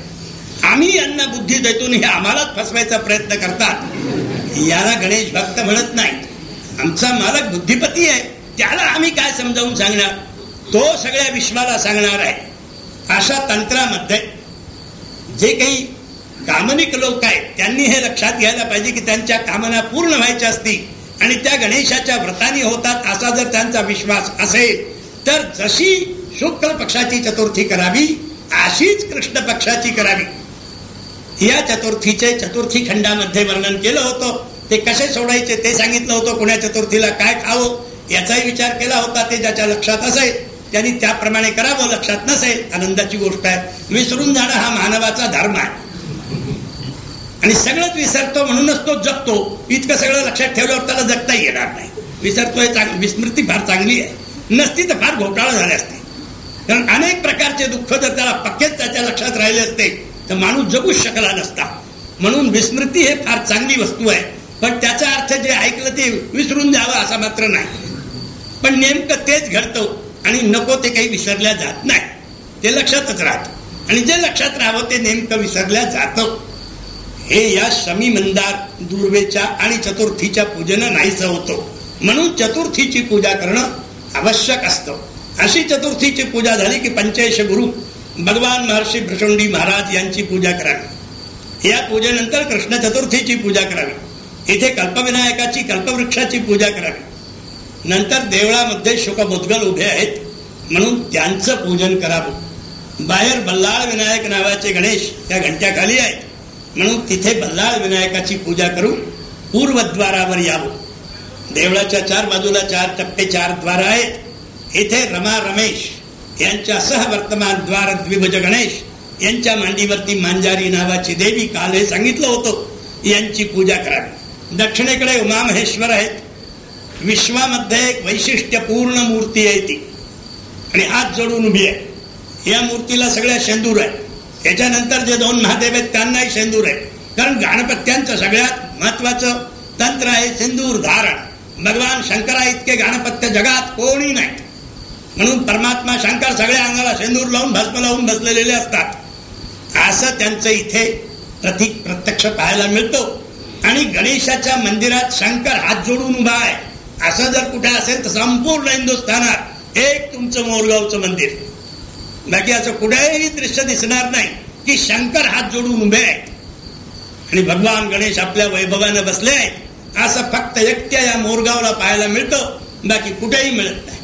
आम्ही यांना बुद्धी देतो हे आम्हालाच फसवायचा प्रयत्न करतात. याला गणेश भक्त म्हणत नाही. आमचा मालक बुद्धिपती आहे. त्याला आम्ही काय समजावून सांगणार? तो सगळ्या विश्वाला सांगणार आहे. अशा तंत्रामध्ये जे काही कामनिक लोक आहेत त्यांनी हे लक्षात घ्यायला पाहिजे की त्यांच्या कामना पूर्ण व्हायच्या असतील आणि त्या गणेशाच्या व्रताने होतात असा जर त्यांचा विश्वास असेल तर जशी शुक्ल पक्षाची चतुर्थी करावी अशीच कृष्ण पक्षाची करावी. या चतुर्थीचे चतुर्थी खंडामध्ये वर्णन केलं होतं. ते कसे सोडायचे ते सांगितलं होतं. कोण्या चतुर्थीला काय खावं? याचाही विचार केला होता ते ज्याच्या लक्षात असेल. त्यांनी त्याप्रमाणे करावं लक्षात नसेल. आनंदाची गोष्ट आहे. विसरून जाणं हा मानवाचा धर्म आहे. आणि सगळंच विसरतो म्हणूनच तो जगतो. इतकं सगळं लक्षात ठेवल्यावर त्याला जगता येणार नाही. विसरतोय चांग विस्मृती फार चांगली आहे. नसती तर फार घोटाळा झाले असते. कारण अनेक प्रकारचे दुःख जर त्याला पक्केच त्याच्या लक्षात राहिले असते तर माणूस जगूच शकला नसता. म्हणून विस्मृती हे फार चांगली वस्तू आहे. पण त्याचा अर्थ जे ऐकलं ते विसरून जावं असा मात्र नाही. पण नेमकं तेच घडतं आणि नको ते काही विसरल्या जात नाही. ते लक्षातच राहत. आणि जे लक्षात राहावं ते नेमकं विसरल्या जातं. हे या शमी मंदार दुर्वेच्या आणि चतुर्थीच्या पूजेनं नाहीचं होतं. म्हणून चतुर्थीची पूजा करणं आवश्यक असतं. अशी चतुर्थीची पूजा झाली की पंचेश गुरु भगवान महर्षी भ्रषुंडी महाराज यांची पूजा करावी. या पूजेनंतर कृष्ण चतुर्थीची पूजा करावी. इथे कल्पविनायकाची कल्पवृक्षाची पूजा करावी. नंतर देवळामध्ये शुकमुद्गल उभे आहेत म्हणून त्यांचं पूजन करावं. बाहेर बल्लाळ विनायक नावाचे गणेश त्या घंट्याखाली आहेत म्हणून तिथे बल्लाळ विनायकाची पूजा करून पूर्वद्वारावर यावं. देवळाच्या चार बाजूला चार टप्पे चार द्वार आहेत. इथे रमा रमेश यांच्या सहवर्तमान द्वार द्विभज गणेश यांच्या मांडीवरती मांजारी नावाची देवी काल हे सांगितलं होतं. यांची पूजा करावी. दक्षिणेकडे उमामहेश्वर आहेत. विश्वामध्ये एक वैशिष्ट्यपूर्ण मूर्ती आहे ती. आणि हात जोडून उभी आहे. या मूर्तीला सगळ्या शेंदूर आहे त्याच्यानंतर जे दोन महादेव आहेत त्यांनाही शेंदूर आहे कारण गणपत्यांचं सगळ्यात महत्वाचं तंत्र आहे सिंदूर धारण. भगवान शंकरा इतके गणपत्य जगात कोणी नाही. म्हणून परमात्मा शंकर सगळ्या अंगाला शेंदूर लावून भस्म लावून बसलेले असतात. असं त्यांचं इथे प्रतीक प्रत्यक्ष पाहायला मिळतो. आणि गणेशाच्या मंदिरात शंकर हात जोडून उभा आहे. असं जर कुठे असेल तर संपूर्ण हिंदुस्थानात एक तुमचं मोरगावचं मंदिर. बाकी असं कुठेही दृश्य दिसणार नाही की शंकर हात जोडून उभे आहेत आणि भगवान गणेश आपल्या वैभवानं बसले आहेत. असं फक्त एकट्या या मोरगावला पाहायला मिळतं बाकी कुठेही मिळत नाही.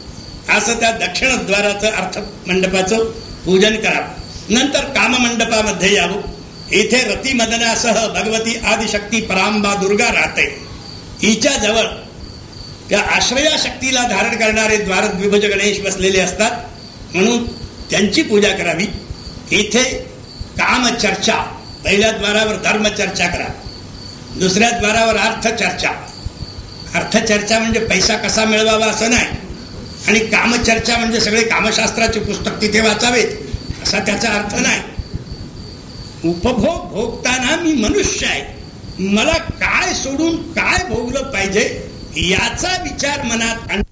असं त्या दक्षिणद्वाराचं अर्थ मंडपाचं पूजन करावं नंतर काममंडपामध्ये यावं. इथे रती मदनासह भगवती आदिशक्ती परांबा दुर्गा राहते. हिच्या जवळ त्या आश्रया शक्तीला धारण करणारे द्वारद्विभज गणेश बसलेले असतात. म्हणून त्यांची पूजा करावी. इथे कामचर्चा. पहिल्या द्वारावर धर्मचर्चा करा. दुसऱ्या द्वारावर अर्थचर्चा. अर्थचर्चा म्हणजे पैसा कसा मिळवावा असं नाही. आणि कामचर्चा म्हणजे सगळे कामशास्त्राचे पुस्तक तिथे वाचावेत असा त्याचा अर्थ नाही. उपभोग भोगताना मी मनुष्य आहे. मला काय सोडून काय भोगलं पाहिजे याचा विचार मनात